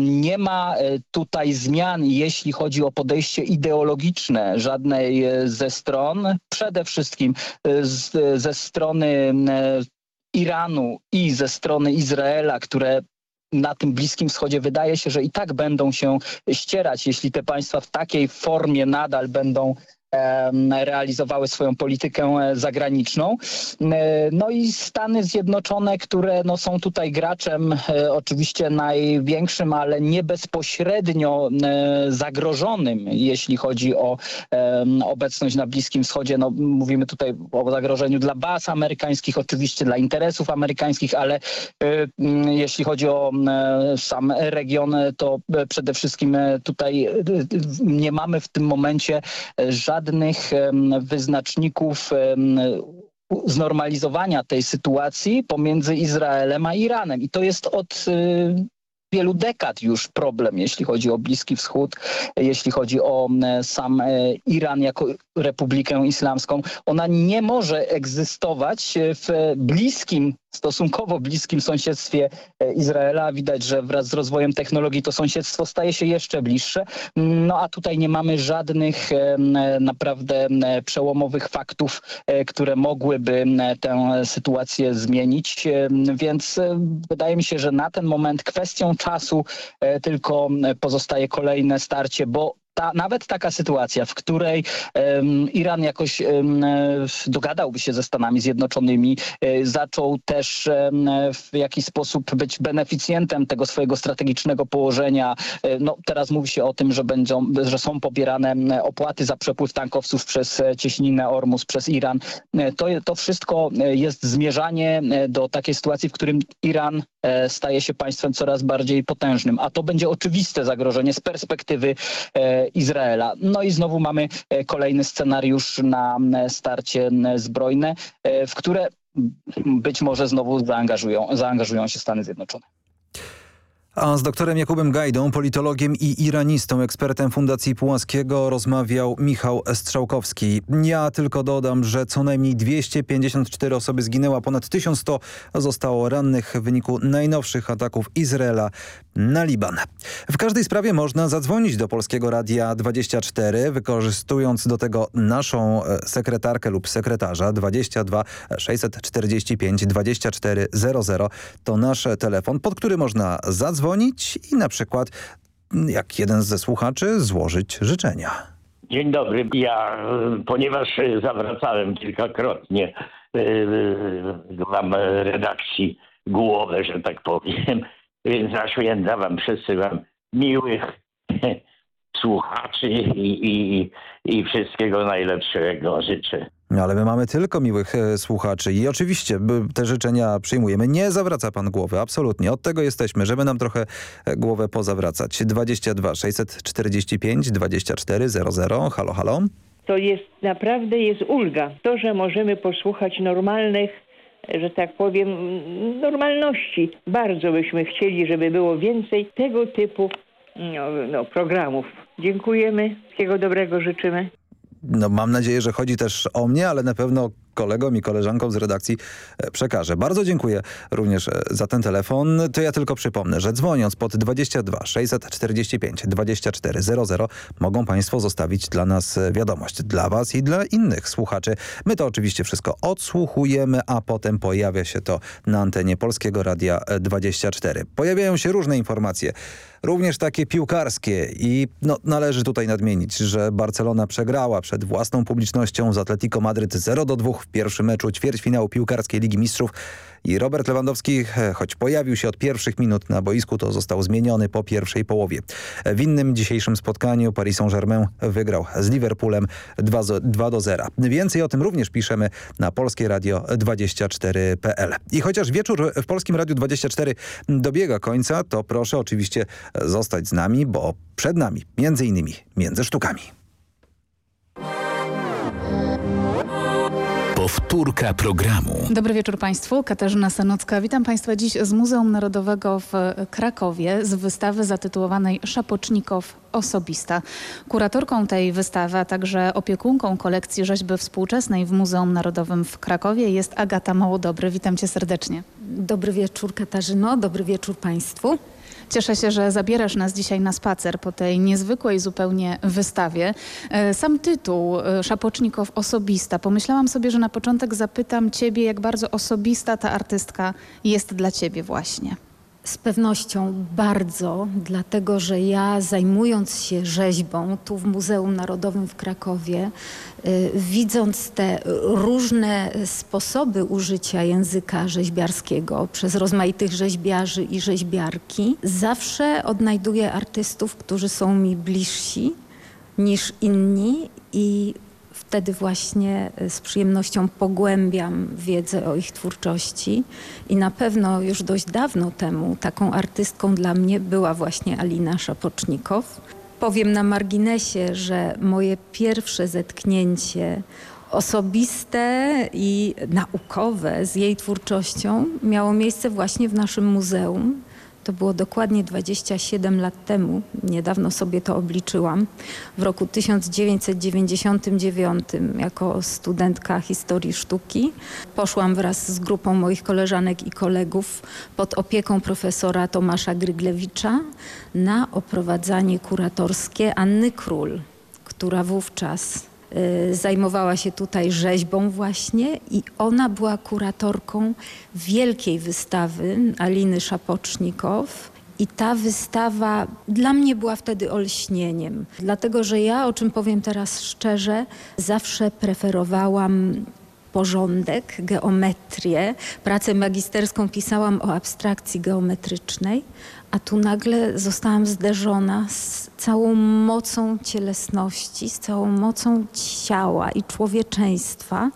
Nie ma e, tutaj zmian, jeśli chodzi o podejście ideologiczne żadnej e, ze stron. Przede wszystkim z, ze strony Iranu i ze strony Izraela, które na tym Bliskim Wschodzie wydaje się, że i tak będą się ścierać, jeśli te państwa w takiej formie nadal będą realizowały swoją politykę e, zagraniczną. E, no i Stany Zjednoczone, które no, są tutaj graczem e, oczywiście największym, ale nie bezpośrednio zagrożonym, jeśli chodzi o obecność na Bliskim Wschodzie. No, mówimy tutaj o zagrożeniu dla baz amerykańskich, oczywiście dla interesów amerykańskich, ale jeśli chodzi o sam region, to przede wszystkim tutaj nie mamy w tym momencie żadnych żadnych wyznaczników znormalizowania tej sytuacji pomiędzy Izraelem a Iranem. I to jest od y, wielu dekad już problem, jeśli chodzi o Bliski Wschód, jeśli chodzi o sam e, Iran jako Republikę Islamską. Ona nie może egzystować w bliskim stosunkowo bliskim sąsiedztwie e, Izraela. Widać, że wraz z rozwojem technologii to sąsiedztwo staje się jeszcze bliższe. No a tutaj nie mamy żadnych e, naprawdę przełomowych faktów, e, które mogłyby tę sytuację zmienić. Więc wydaje mi się, że na ten moment kwestią czasu tylko pozostaje kolejne starcie, bo ta, nawet taka sytuacja, w której um, Iran jakoś um, dogadałby się ze Stanami Zjednoczonymi, um, zaczął też w jakiś sposób być beneficjentem tego swojego strategicznego położenia. E, no, teraz mówi się o tym, że, będą, że są pobierane opłaty za przepływ tankowców przez e, cieśninę Ormus, przez Iran. E, to, to wszystko jest zmierzanie do takiej sytuacji, w którym Iran staje się państwem coraz bardziej potężnym, a to będzie oczywiste zagrożenie z perspektywy Izraela. No i znowu mamy e, kolejny scenariusz na starcie zbrojne, e, w które być może znowu zaangażują, zaangażują się Stany Zjednoczone. A z doktorem Jakubem Gajdą, politologiem i iranistą, ekspertem Fundacji Pułaskiego rozmawiał Michał Strzałkowski. Ja tylko dodam, że co najmniej 254 osoby zginęły, ponad 1100 zostało rannych w wyniku najnowszych ataków Izraela na Liban. W każdej sprawie można zadzwonić do Polskiego Radia 24, wykorzystując do tego naszą e, sekretarkę lub sekretarza 22 645 2400 to nasz telefon, pod który można zadzwonić i na przykład jak jeden ze słuchaczy złożyć życzenia. Dzień dobry. Ja, ponieważ zawracałem kilkakrotnie wam redakcji głowę, że tak powiem, więc na święta wam przesyłam miłych słuchaczy i, i, i wszystkiego najlepszego życzę. No, ale my mamy tylko miłych e, słuchaczy i oczywiście te życzenia przyjmujemy. Nie zawraca pan głowy, absolutnie. Od tego jesteśmy, żeby nam trochę e, głowę pozawracać. 22 645 24 00. Halo, halo. To jest naprawdę jest ulga. To, że możemy posłuchać normalnych że tak powiem, normalności. Bardzo byśmy chcieli, żeby było więcej tego typu no, no, programów. Dziękujemy, wszystkiego dobrego życzymy. No, mam nadzieję, że chodzi też o mnie, ale na pewno kolegom i koleżankom z redakcji e, przekażę. Bardzo dziękuję również e, za ten telefon. To ja tylko przypomnę, że dzwoniąc pod 22 645 2400 mogą Państwo zostawić dla nas e, wiadomość. Dla Was i dla innych słuchaczy. My to oczywiście wszystko odsłuchujemy, a potem pojawia się to na antenie Polskiego Radia 24. Pojawiają się różne informacje również takie piłkarskie i no, należy tutaj nadmienić, że Barcelona przegrała przed własną publicznością z Atletico Madryt 0 do 2 w pierwszym meczu ćwierćfinału piłkarskiej Ligi Mistrzów i Robert Lewandowski, e, choć pojawił się od pierwszych minut na boisku, to został zmieniony po pierwszej połowie. W innym dzisiejszym spotkaniu Paris Saint-Germain wygrał z Liverpoolem 2, 2 do 0. Więcej o tym również piszemy na Polskie Radio 24.pl. I chociaż wieczór w Polskim Radiu 24 dobiega końca, to proszę oczywiście zostać z nami, bo przed nami między innymi między sztukami. Powtórka programu. Dobry wieczór Państwu. Katarzyna Sanocka. Witam Państwa dziś z Muzeum Narodowego w Krakowie z wystawy zatytułowanej Szapocznikow osobista. Kuratorką tej wystawy, a także opiekunką kolekcji rzeźby współczesnej w Muzeum Narodowym w Krakowie jest Agata Małodobry. Witam Cię serdecznie. Dobry wieczór Katarzyno, dobry wieczór Państwu. Cieszę się, że zabierasz nas dzisiaj na spacer po tej niezwykłej zupełnie wystawie. E, sam tytuł e, Szapocznikow osobista. Pomyślałam sobie, że na początek zapytam ciebie, jak bardzo osobista ta artystka jest dla ciebie właśnie. Z pewnością bardzo, dlatego że ja zajmując się rzeźbą tu w Muzeum Narodowym w Krakowie, y, widząc te różne sposoby użycia języka rzeźbiarskiego przez rozmaitych rzeźbiarzy i rzeźbiarki, zawsze odnajduję artystów, którzy są mi bliżsi niż inni i wtedy właśnie e, z przyjemnością pogłębiam wiedzę o ich twórczości i na pewno już dość dawno temu taką artystką dla mnie była właśnie Alina Szapocznikow. Powiem na marginesie, że moje pierwsze zetknięcie osobiste i naukowe z jej twórczością miało miejsce właśnie w naszym muzeum to było dokładnie 27 lat temu, niedawno sobie to obliczyłam, w roku 1999 jako studentka historii sztuki. Poszłam wraz z grupą moich koleżanek i kolegów pod opieką profesora Tomasza Gryglewicza na oprowadzanie kuratorskie Anny Król, która wówczas zajmowała się tutaj rzeźbą właśnie i ona była kuratorką wielkiej wystawy Aliny Szapocznikow. I ta wystawa dla mnie była wtedy olśnieniem, dlatego że ja, o czym powiem teraz szczerze, zawsze preferowałam porządek, geometrię. Pracę magisterską pisałam o abstrakcji geometrycznej, a tu nagle zostałam zderzona z całą mocą cielesności, z całą mocą ciała i człowieczeństwa.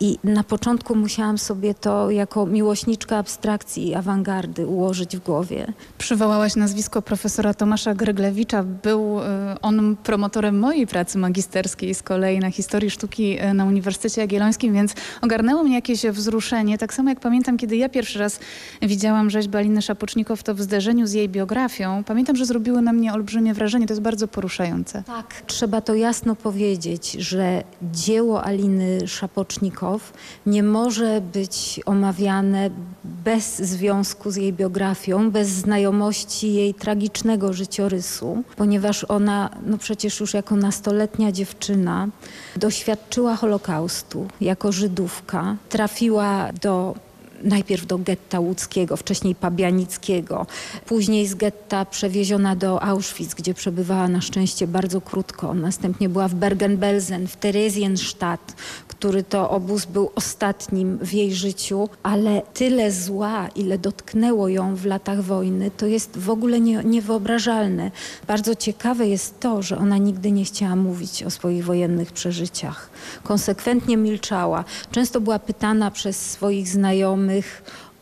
I na początku musiałam sobie to jako miłośniczka abstrakcji i awangardy ułożyć w głowie. Przywołałaś nazwisko profesora Tomasza Gryglewicza. Był y, on promotorem mojej pracy magisterskiej z kolei na historii sztuki y, na Uniwersytecie Jagiellońskim, więc ogarnęło mnie jakieś wzruszenie. Tak samo jak pamiętam, kiedy ja pierwszy raz widziałam rzeźbę Aliny Szapocznikow, to w zderzeniu z jej biografią. Pamiętam, że zrobiły na mnie olbrzymie wrażenie. To jest bardzo poruszające. Tak, trzeba to jasno powiedzieć, że dzieło Aliny Szapocznikow nie może być omawiane bez związku z jej biografią, bez znajomości jej tragicznego życiorysu, ponieważ ona, no przecież już jako nastoletnia dziewczyna, doświadczyła Holokaustu jako Żydówka, trafiła do najpierw do getta łódzkiego, wcześniej pabianickiego, później z getta przewieziona do Auschwitz, gdzie przebywała na szczęście bardzo krótko. Następnie była w Bergen-Belsen, w Theresienstadt, który to obóz był ostatnim w jej życiu, ale tyle zła, ile dotknęło ją w latach wojny, to jest w ogóle nie, niewyobrażalne. Bardzo ciekawe jest to, że ona nigdy nie chciała mówić o swoich wojennych przeżyciach. Konsekwentnie milczała. Często była pytana przez swoich znajomych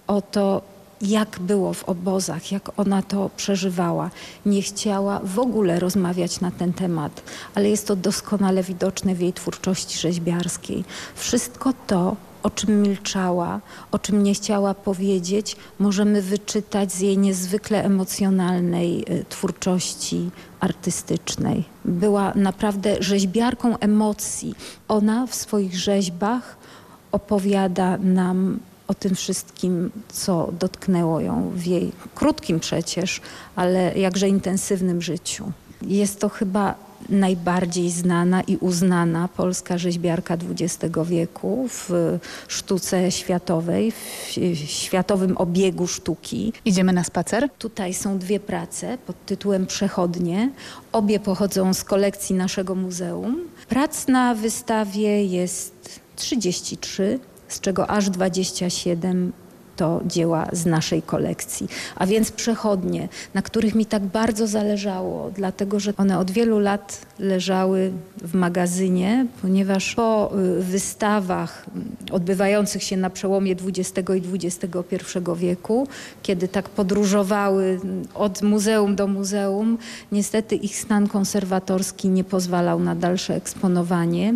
o to, jak było w obozach, jak ona to przeżywała. Nie chciała w ogóle rozmawiać na ten temat, ale jest to doskonale widoczne w jej twórczości rzeźbiarskiej. Wszystko to, o czym milczała, o czym nie chciała powiedzieć, możemy wyczytać z jej niezwykle emocjonalnej y, twórczości artystycznej. Była naprawdę rzeźbiarką emocji. Ona w swoich rzeźbach opowiada nam o tym wszystkim, co dotknęło ją w jej krótkim przecież, ale jakże intensywnym życiu. Jest to chyba najbardziej znana i uznana polska rzeźbiarka XX wieku w sztuce światowej, w światowym obiegu sztuki. Idziemy na spacer? Tutaj są dwie prace pod tytułem Przechodnie. Obie pochodzą z kolekcji naszego muzeum. Prac na wystawie jest 33 z czego aż 27 to dzieła z naszej kolekcji. A więc przechodnie, na których mi tak bardzo zależało, dlatego że one od wielu lat leżały w magazynie, ponieważ po y, wystawach odbywających się na przełomie XX i XXI wieku, kiedy tak podróżowały od muzeum do muzeum, niestety ich stan konserwatorski nie pozwalał na dalsze eksponowanie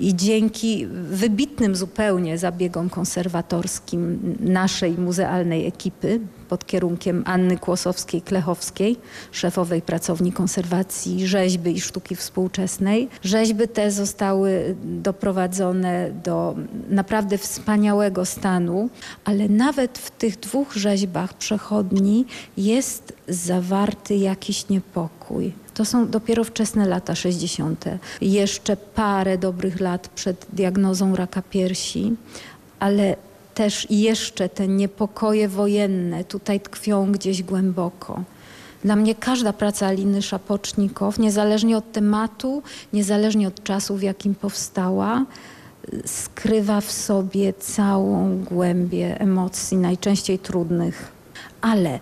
i dzięki wybitnym zupełnie zabiegom konserwatorskim naszej muzealnej ekipy pod kierunkiem Anny Kłosowskiej-Klechowskiej, szefowej pracowni konserwacji rzeźby i sztuki współczesnej. Rzeźby te zostały doprowadzone do naprawdę wspaniałego stanu, ale nawet w tych dwóch rzeźbach przechodni jest zawarty jakiś niepokój. To są dopiero wczesne lata 60. Jeszcze parę dobrych lat przed diagnozą raka piersi, ale też jeszcze te niepokoje wojenne tutaj tkwią gdzieś głęboko. Dla mnie każda praca Aliny Szapocznikow, niezależnie od tematu, niezależnie od czasu, w jakim powstała, skrywa w sobie całą głębię emocji, najczęściej trudnych. Ale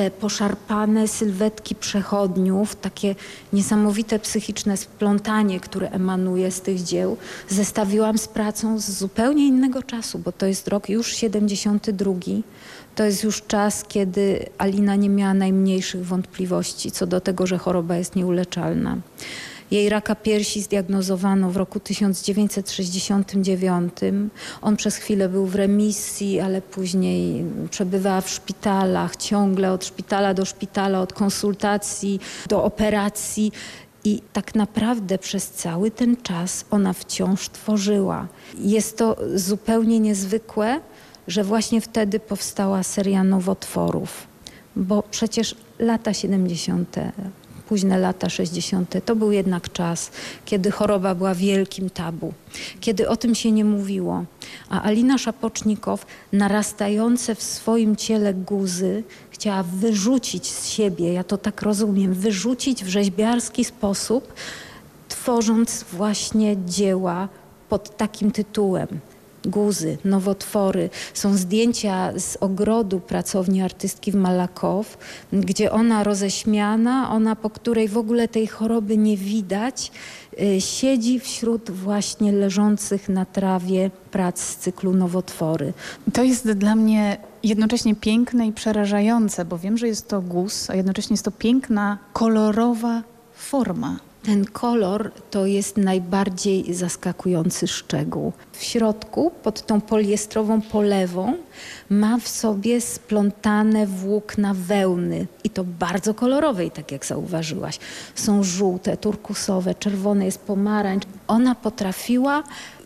te poszarpane sylwetki przechodniów, takie niesamowite psychiczne splątanie, które emanuje z tych dzieł, zestawiłam z pracą z zupełnie innego czasu, bo to jest rok już 72. To jest już czas, kiedy Alina nie miała najmniejszych wątpliwości co do tego, że choroba jest nieuleczalna. Jej raka piersi zdiagnozowano w roku 1969. On przez chwilę był w remisji, ale później przebywała w szpitalach, ciągle od szpitala do szpitala, od konsultacji do operacji. I tak naprawdę przez cały ten czas ona wciąż tworzyła. Jest to zupełnie niezwykłe, że właśnie wtedy powstała seria nowotworów, bo przecież lata 70 późne lata 60. To był jednak czas, kiedy choroba była wielkim tabu, kiedy o tym się nie mówiło. A Alina Szapocznikow, narastające w swoim ciele guzy, chciała wyrzucić z siebie, ja to tak rozumiem, wyrzucić w rzeźbiarski sposób, tworząc właśnie dzieła pod takim tytułem guzy, nowotwory. Są zdjęcia z ogrodu pracowni artystki w Malakow, gdzie ona roześmiana, ona po której w ogóle tej choroby nie widać, y, siedzi wśród właśnie leżących na trawie prac z cyklu nowotwory. To jest dla mnie jednocześnie piękne i przerażające, bo wiem, że jest to guz, a jednocześnie jest to piękna, kolorowa forma. Ten kolor to jest najbardziej zaskakujący szczegół. W środku, pod tą poliestrową polewą, ma w sobie splątane włókna wełny i to bardzo kolorowej, tak jak zauważyłaś. Są żółte, turkusowe, czerwone, jest pomarańcz. Ona potrafiła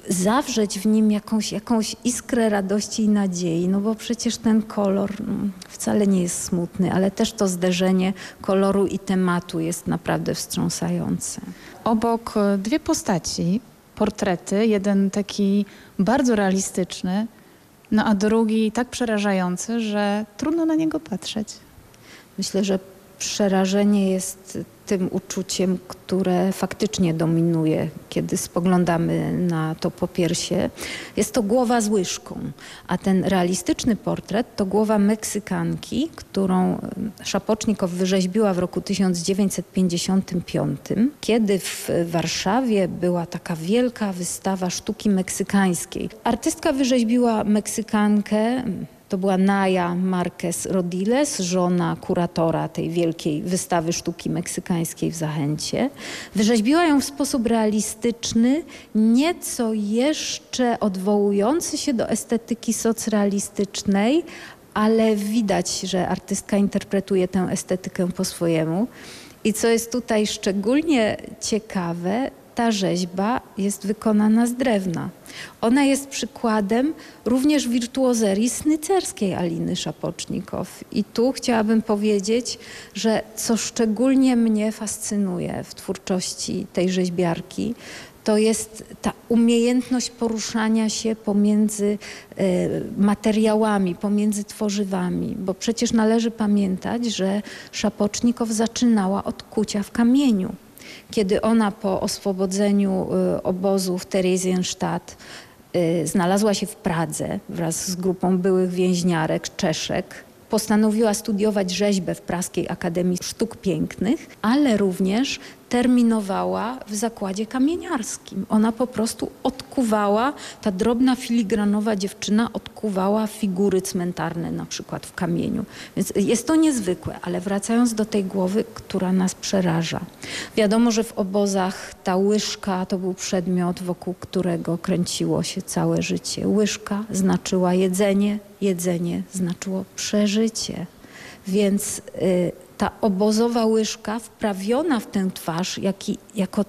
zawrzeć w nim jakąś, jakąś iskrę radości i nadziei, no bo przecież ten kolor no, wcale nie jest smutny, ale też to zderzenie koloru i tematu jest naprawdę wstrząsające. Obok e, dwie postaci, portrety, jeden taki bardzo realistyczny, no a drugi tak przerażający, że trudno na niego patrzeć. Myślę, że przerażenie jest tym uczuciem, które faktycznie dominuje, kiedy spoglądamy na to popiersie. Jest to głowa z łyżką, a ten realistyczny portret to głowa Meksykanki, którą Szapocznikow wyrzeźbiła w roku 1955, kiedy w Warszawie była taka wielka wystawa sztuki meksykańskiej. Artystka wyrzeźbiła Meksykankę, to była Naya Marquez Rodiles, żona kuratora tej wielkiej wystawy sztuki meksykańskiej w Zachęcie. Wyrzeźbiła ją w sposób realistyczny, nieco jeszcze odwołujący się do estetyki socrealistycznej, ale widać, że artystka interpretuje tę estetykę po swojemu. I co jest tutaj szczególnie ciekawe, ta rzeźba jest wykonana z drewna. Ona jest przykładem również wirtuozerii snycerskiej Aliny Szapocznikow. I tu chciałabym powiedzieć, że co szczególnie mnie fascynuje w twórczości tej rzeźbiarki, to jest ta umiejętność poruszania się pomiędzy y, materiałami, pomiędzy tworzywami, bo przecież należy pamiętać, że Szapocznikow zaczynała od kucia w kamieniu kiedy ona po oswobodzeniu y, obozu w Theresienstadt y, znalazła się w Pradze wraz z grupą byłych więźniarek, Czeszek, postanowiła studiować rzeźbę w Praskiej Akademii Sztuk Pięknych, ale również terminowała w zakładzie kamieniarskim. Ona po prostu odkuwała, ta drobna filigranowa dziewczyna odkuwała figury cmentarne na przykład w kamieniu. Więc jest to niezwykłe, ale wracając do tej głowy, która nas przeraża. Wiadomo, że w obozach ta łyżka to był przedmiot, wokół którego kręciło się całe życie. Łyżka znaczyła jedzenie, jedzenie znaczyło przeżycie. Więc y, ta obozowa łyżka wprawiona w tę twarz jaki, jako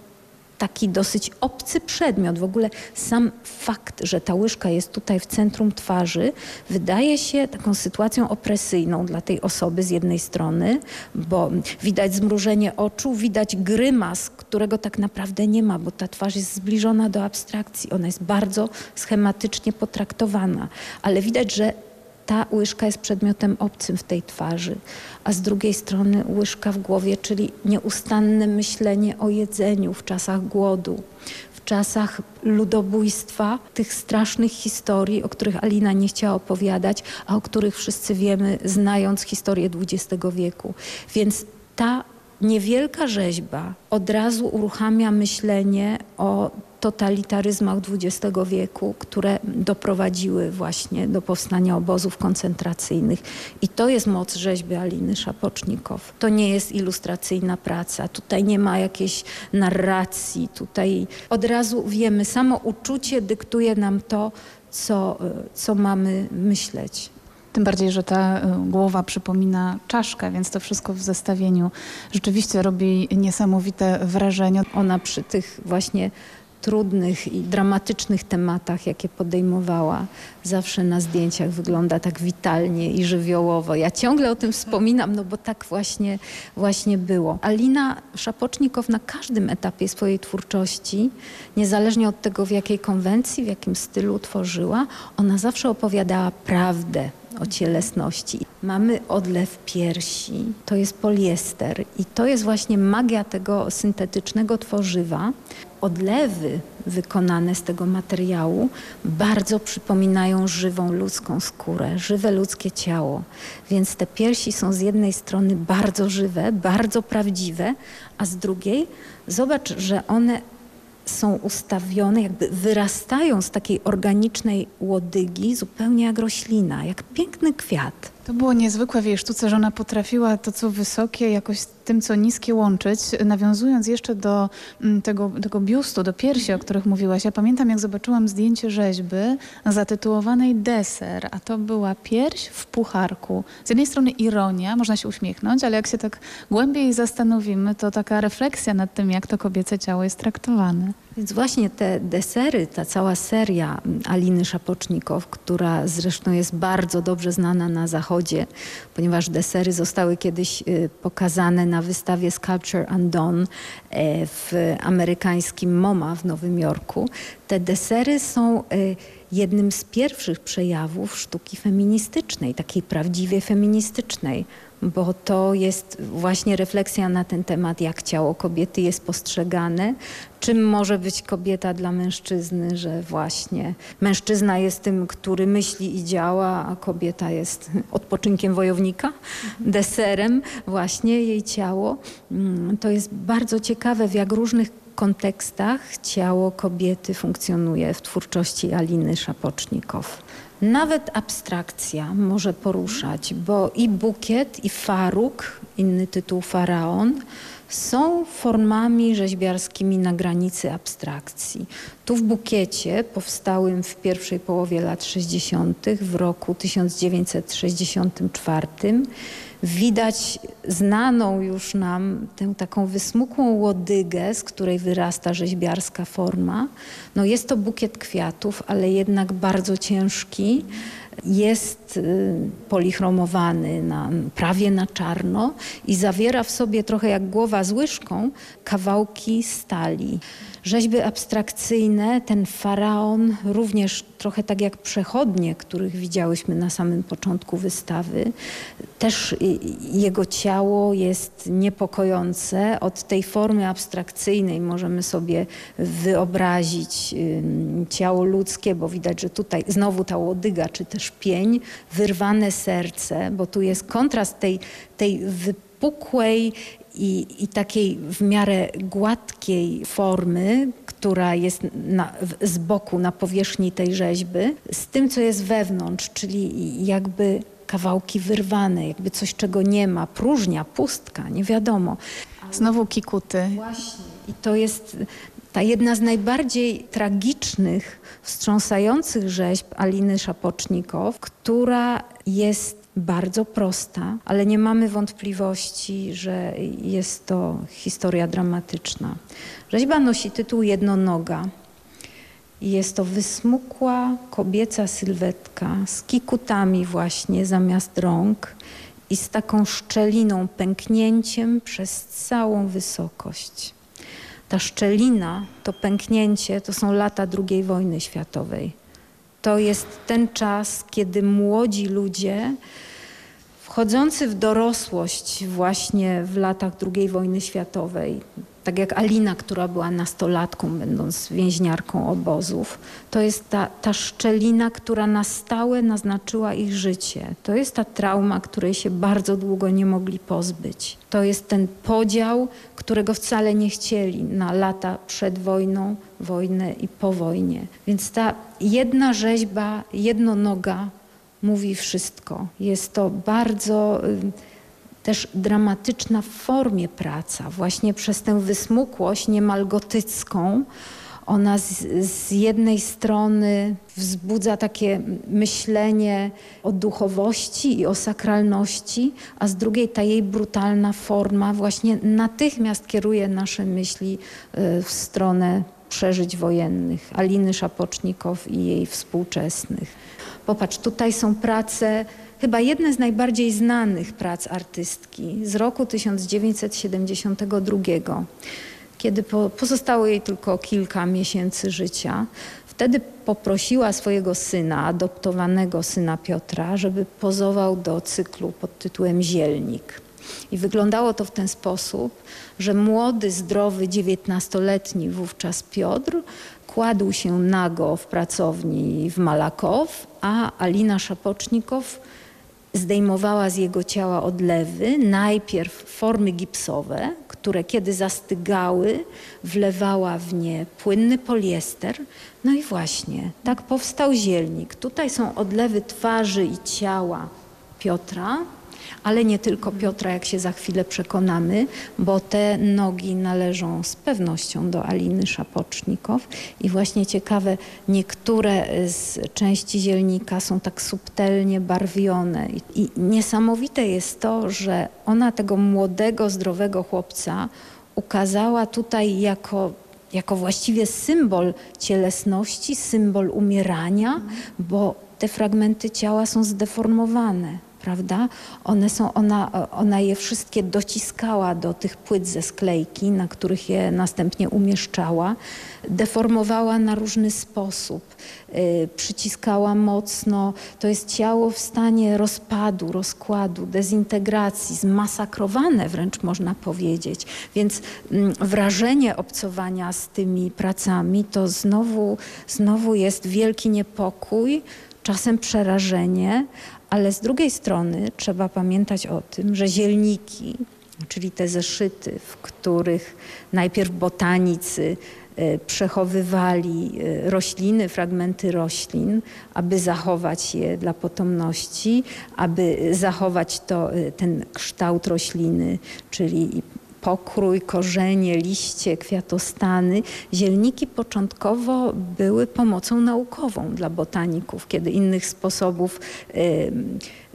taki dosyć obcy przedmiot. W ogóle sam fakt, że ta łyżka jest tutaj w centrum twarzy, wydaje się taką sytuacją opresyjną dla tej osoby z jednej strony, bo widać zmrużenie oczu, widać grymas, którego tak naprawdę nie ma, bo ta twarz jest zbliżona do abstrakcji. Ona jest bardzo schematycznie potraktowana, ale widać, że ta łyżka jest przedmiotem obcym w tej twarzy, a z drugiej strony łyżka w głowie, czyli nieustanne myślenie o jedzeniu w czasach głodu, w czasach ludobójstwa, tych strasznych historii, o których Alina nie chciała opowiadać, a o których wszyscy wiemy, znając historię XX wieku. Więc ta niewielka rzeźba od razu uruchamia myślenie o totalitaryzmach XX wieku, które doprowadziły właśnie do powstania obozów koncentracyjnych. I to jest moc rzeźby Aliny Szapocznikow. To nie jest ilustracyjna praca. Tutaj nie ma jakiejś narracji. Tutaj od razu wiemy, samo uczucie dyktuje nam to, co, co mamy myśleć. Tym bardziej, że ta y, głowa przypomina czaszkę, więc to wszystko w zestawieniu rzeczywiście robi niesamowite wrażenie. Ona przy tych właśnie trudnych i dramatycznych tematach, jakie podejmowała, zawsze na zdjęciach wygląda tak witalnie i żywiołowo. Ja ciągle o tym wspominam, no bo tak właśnie, właśnie było. Alina Szapocznikow na każdym etapie swojej twórczości, niezależnie od tego w jakiej konwencji, w jakim stylu tworzyła, ona zawsze opowiadała prawdę o cielesności. Mamy odlew piersi, to jest poliester i to jest właśnie magia tego syntetycznego tworzywa, odlewy wykonane z tego materiału bardzo przypominają żywą ludzką skórę, żywe ludzkie ciało. Więc te piersi są z jednej strony bardzo żywe, bardzo prawdziwe, a z drugiej zobacz, że one są ustawione, jakby wyrastają z takiej organicznej łodygi, zupełnie jak roślina, jak piękny kwiat. To było niezwykłe w jej sztuce, że ona potrafiła to, co wysokie, jakoś z tym, co niskie łączyć. Nawiązując jeszcze do mm, tego, tego biustu, do piersi, o których mówiłaś. Ja pamiętam, jak zobaczyłam zdjęcie rzeźby zatytułowanej Deser, a to była pierś w pucharku. Z jednej strony ironia, można się uśmiechnąć, ale jak się tak głębiej zastanowimy, to taka refleksja nad tym, jak to kobiece ciało jest traktowane. Więc właśnie te desery, ta cała seria Aliny Szapocznikow, która zresztą jest bardzo dobrze znana na Zachodzie, ponieważ desery zostały kiedyś y, pokazane na wystawie Sculpture Undone e, w amerykańskim MoMA w Nowym Jorku. Te desery są y, jednym z pierwszych przejawów sztuki feministycznej, takiej prawdziwie feministycznej bo to jest właśnie refleksja na ten temat, jak ciało kobiety jest postrzegane, czym może być kobieta dla mężczyzny, że właśnie mężczyzna jest tym, który myśli i działa, a kobieta jest odpoczynkiem wojownika, deserem właśnie jej ciało. Mm, to jest bardzo ciekawe, w jak różnych kontekstach ciało kobiety funkcjonuje w twórczości Aliny Szapocznikow. Nawet abstrakcja może poruszać, bo i bukiet, i faruk, inny tytuł faraon, są formami rzeźbiarskimi na granicy abstrakcji. Tu w bukiecie, powstałym w pierwszej połowie lat 60., w roku 1964, widać znaną już nam tę taką wysmukłą łodygę, z której wyrasta rzeźbiarska forma. No jest to bukiet kwiatów, ale jednak bardzo ciężki. Jest y, polichromowany na, prawie na czarno i zawiera w sobie trochę jak głowa z łyżką kawałki stali. Rzeźby abstrakcyjne, ten faraon, również trochę tak jak przechodnie, których widziałyśmy na samym początku wystawy. Też jego ciało jest niepokojące. Od tej formy abstrakcyjnej możemy sobie wyobrazić ciało ludzkie, bo widać, że tutaj znowu ta łodyga, czy też pień, wyrwane serce, bo tu jest kontrast tej, tej wypukłej i, i takiej w miarę gładkiej formy, która jest na, z boku na powierzchni tej rzeźby, z tym, co jest wewnątrz, czyli jakby kawałki wyrwane, jakby coś, czego nie ma, próżnia, pustka, nie wiadomo. Znowu kikuty. Właśnie. I to jest ta jedna z najbardziej tragicznych, wstrząsających rzeźb Aliny Szapocznikow, która jest bardzo prosta, ale nie mamy wątpliwości, że jest to historia dramatyczna. Rzeźba nosi tytuł Jednonoga. Jest to wysmukła kobieca sylwetka z kikutami właśnie zamiast rąk i z taką szczeliną, pęknięciem przez całą wysokość. Ta szczelina, to pęknięcie, to są lata II wojny światowej. To jest ten czas, kiedy młodzi ludzie wchodzący w dorosłość właśnie w latach II wojny światowej, tak jak Alina, która była nastolatką, będąc więźniarką obozów, to jest ta, ta szczelina, która na stałe naznaczyła ich życie. To jest ta trauma, której się bardzo długo nie mogli pozbyć. To jest ten podział, którego wcale nie chcieli na lata przed wojną, wojnę i po wojnie. Więc ta jedna rzeźba, jednonoga mówi wszystko. Jest to bardzo y, też dramatyczna w formie praca, właśnie przez tę wysmukłość niemal gotycką. Ona z, z, jednej strony wzbudza takie myślenie o duchowości i o sakralności, a z drugiej ta jej brutalna forma właśnie natychmiast kieruje nasze myśli y, w stronę przeżyć wojennych, Aliny Szapocznikow i jej współczesnych. Popatrz, tutaj są prace, chyba jedne z najbardziej znanych prac artystki z roku 1972, kiedy po, pozostało jej tylko kilka miesięcy życia. Wtedy poprosiła swojego syna, adoptowanego syna Piotra, żeby pozował do cyklu pod tytułem Zielnik. I wyglądało to w ten sposób, że młody, zdrowy, dziewiętnastoletni wówczas Piotr kładł się nago w pracowni w Malakow, a Alina Szapocznikow zdejmowała z jego ciała odlewy, najpierw formy gipsowe, które kiedy zastygały, wlewała w nie płynny poliester. No i właśnie, tak powstał zielnik. Tutaj są odlewy twarzy i ciała Piotra, ale nie tylko Piotra, jak się za chwilę przekonamy, bo te nogi należą z pewnością do Aliny Szapocznikow. I właśnie ciekawe, niektóre z części zielnika są tak subtelnie barwione. I, niesamowite jest to, że ona tego młodego, zdrowego chłopca ukazała tutaj jako jako właściwie symbol cielesności, symbol umierania, bo te fragmenty ciała są zdeformowane prawda? One są, ona, ona je wszystkie dociskała do tych płyt ze sklejki, na których je następnie umieszczała, deformowała na różny sposób, yy, przyciskała mocno. To jest ciało w stanie rozpadu, rozkładu, dezintegracji, zmasakrowane wręcz można powiedzieć. Więc yy, wrażenie obcowania z tymi pracami to znowu, znowu jest wielki niepokój, czasem przerażenie, ale z drugiej strony trzeba pamiętać o tym, że zielniki, czyli te zeszyty, w których najpierw botanicy e, przechowywali e, rośliny, fragmenty roślin, aby zachować je dla potomności, aby zachować to, e, ten kształt rośliny, czyli pokrój, korzenie, liście, kwiatostany. Zielniki początkowo były pomocą naukową dla botaników, kiedy innych sposobów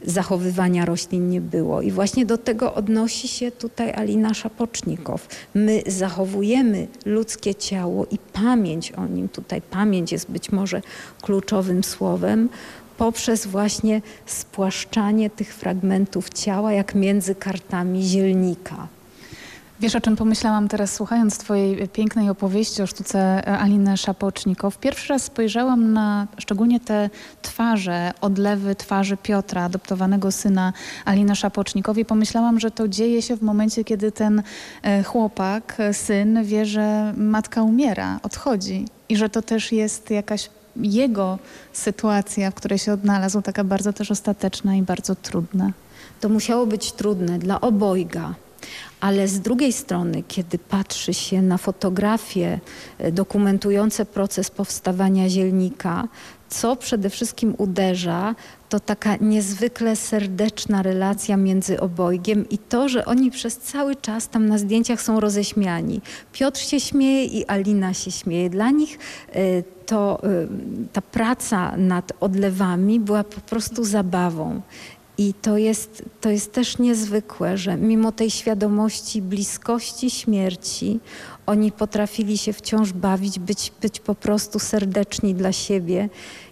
zachowywania roślin nie było. I właśnie do tego odnosi się tutaj Alina Szapocznikow. My zachowujemy ludzkie ciało i pamięć o nim, tutaj pamięć jest być może kluczowym słowem, poprzez właśnie spłaszczanie tych fragmentów ciała, jak między kartami zielnika. Wiesz, o czym pomyślałam teraz słuchając twojej pięknej opowieści o sztuce Aliny Szapocznikow. Pierwszy raz spojrzałam na szczególnie te twarze, odlewy twarzy Piotra, adoptowanego syna Aliny Szapocznikow i pomyślałam, że to dzieje się w momencie, kiedy ten e, chłopak, syn wie, że matka umiera, odchodzi i że to też jest jakaś jego sytuacja, w której się odnalazł, taka bardzo też ostateczna i bardzo trudna. To musiało być trudne dla obojga ale z drugiej strony, kiedy patrzy się na fotografie e, dokumentujące proces powstawania zielnika, co przede wszystkim uderza, to taka niezwykle serdeczna relacja między obojgiem i to, że oni przez cały czas tam na zdjęciach są roześmiani. Piotr się śmieje i Alina się śmieje. Dla nich e, to e, ta praca nad odlewami była po prostu zabawą. I to jest, to jest też niezwykłe, że mimo tej świadomości bliskości śmierci, oni potrafili się wciąż bawić, być, być po prostu serdeczni dla siebie.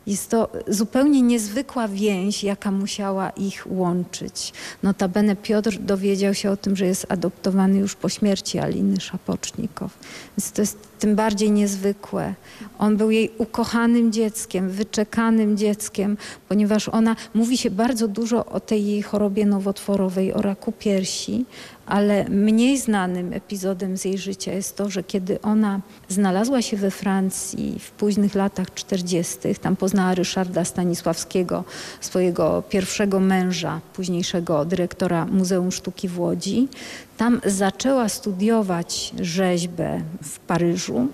Jest to zupełnie niezwykła więź, jaka musiała ich łączyć. Notabene Piotr dowiedział się o tym, że jest adoptowany już po śmierci Aliny Szapocznikow. Więc to jest tym bardziej niezwykłe. On był jej ukochanym dzieckiem, wyczekanym dzieckiem, ponieważ ona, mówi się bardzo dużo o tej jej chorobie nowotworowej, o raku piersi, ale mniej znanym epizodem z jej życia jest to, że kiedy ona znalazła się we Francji w późnych latach 40., tam poznała Ryszarda Stanisławskiego, swojego pierwszego męża, późniejszego dyrektora Muzeum Sztuki w Łodzi. Tam zaczęła studiować rzeźbę w Paryżu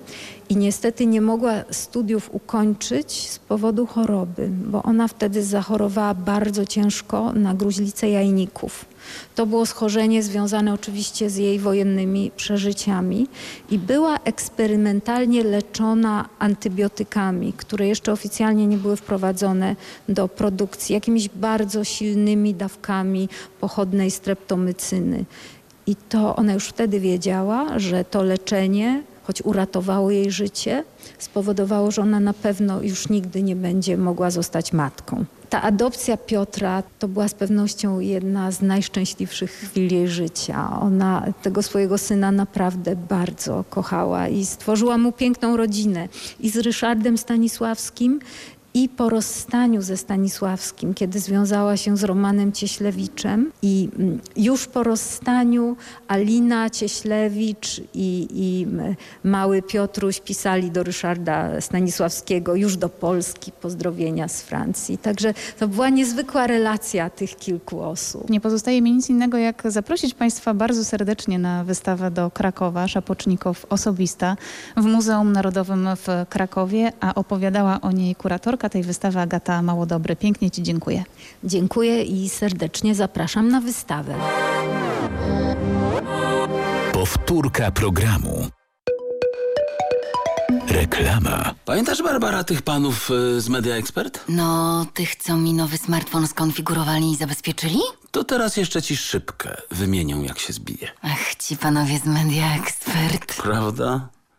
i niestety nie mogła studiów ukończyć z powodu choroby, bo ona wtedy zachorowała bardzo ciężko na gruźlicę jajników. To było schorzenie związane oczywiście z jej wojennymi przeżyciami i była eksperymentalnie leczona antybiotykami, które jeszcze oficjalnie nie były wprowadzone do produkcji, jakimiś bardzo silnymi dawkami pochodnej streptomycyny. I to ona już wtedy wiedziała, że to leczenie choć uratowało jej życie, spowodowało, że ona na pewno już nigdy nie będzie mogła zostać matką. Ta adopcja Piotra to była z pewnością jedna z najszczęśliwszych chwil jej życia. Ona tego swojego syna naprawdę bardzo kochała i stworzyła mu piękną rodzinę i z Ryszardem Stanisławskim i po rozstaniu ze Stanisławskim, kiedy związała się z Romanem Cieślewiczem i mm, już po rozstaniu Alina Cieślewicz i, i m, mały Piotruś pisali do Ryszarda Stanisławskiego już do Polski pozdrowienia z Francji. Także to była niezwykła relacja tych kilku osób. Nie pozostaje mi nic innego, jak zaprosić Państwa bardzo serdecznie na wystawę do Krakowa, Szapocznikow Osobista w Muzeum Narodowym w Krakowie, a opowiadała o niej kuratorka tej wystawy Agata Małodobry. Pięknie Ci dziękuję. Dziękuję i serdecznie zapraszam na wystawę. Powtórka programu. Reklama. Pamiętasz, Barbara, tych panów y, z Media Expert? No, tych, co mi nowy smartfon skonfigurowali i zabezpieczyli? To teraz jeszcze ci szybkę wymienią, jak się zbije. Ach, ci panowie z Media Expert. Prawda?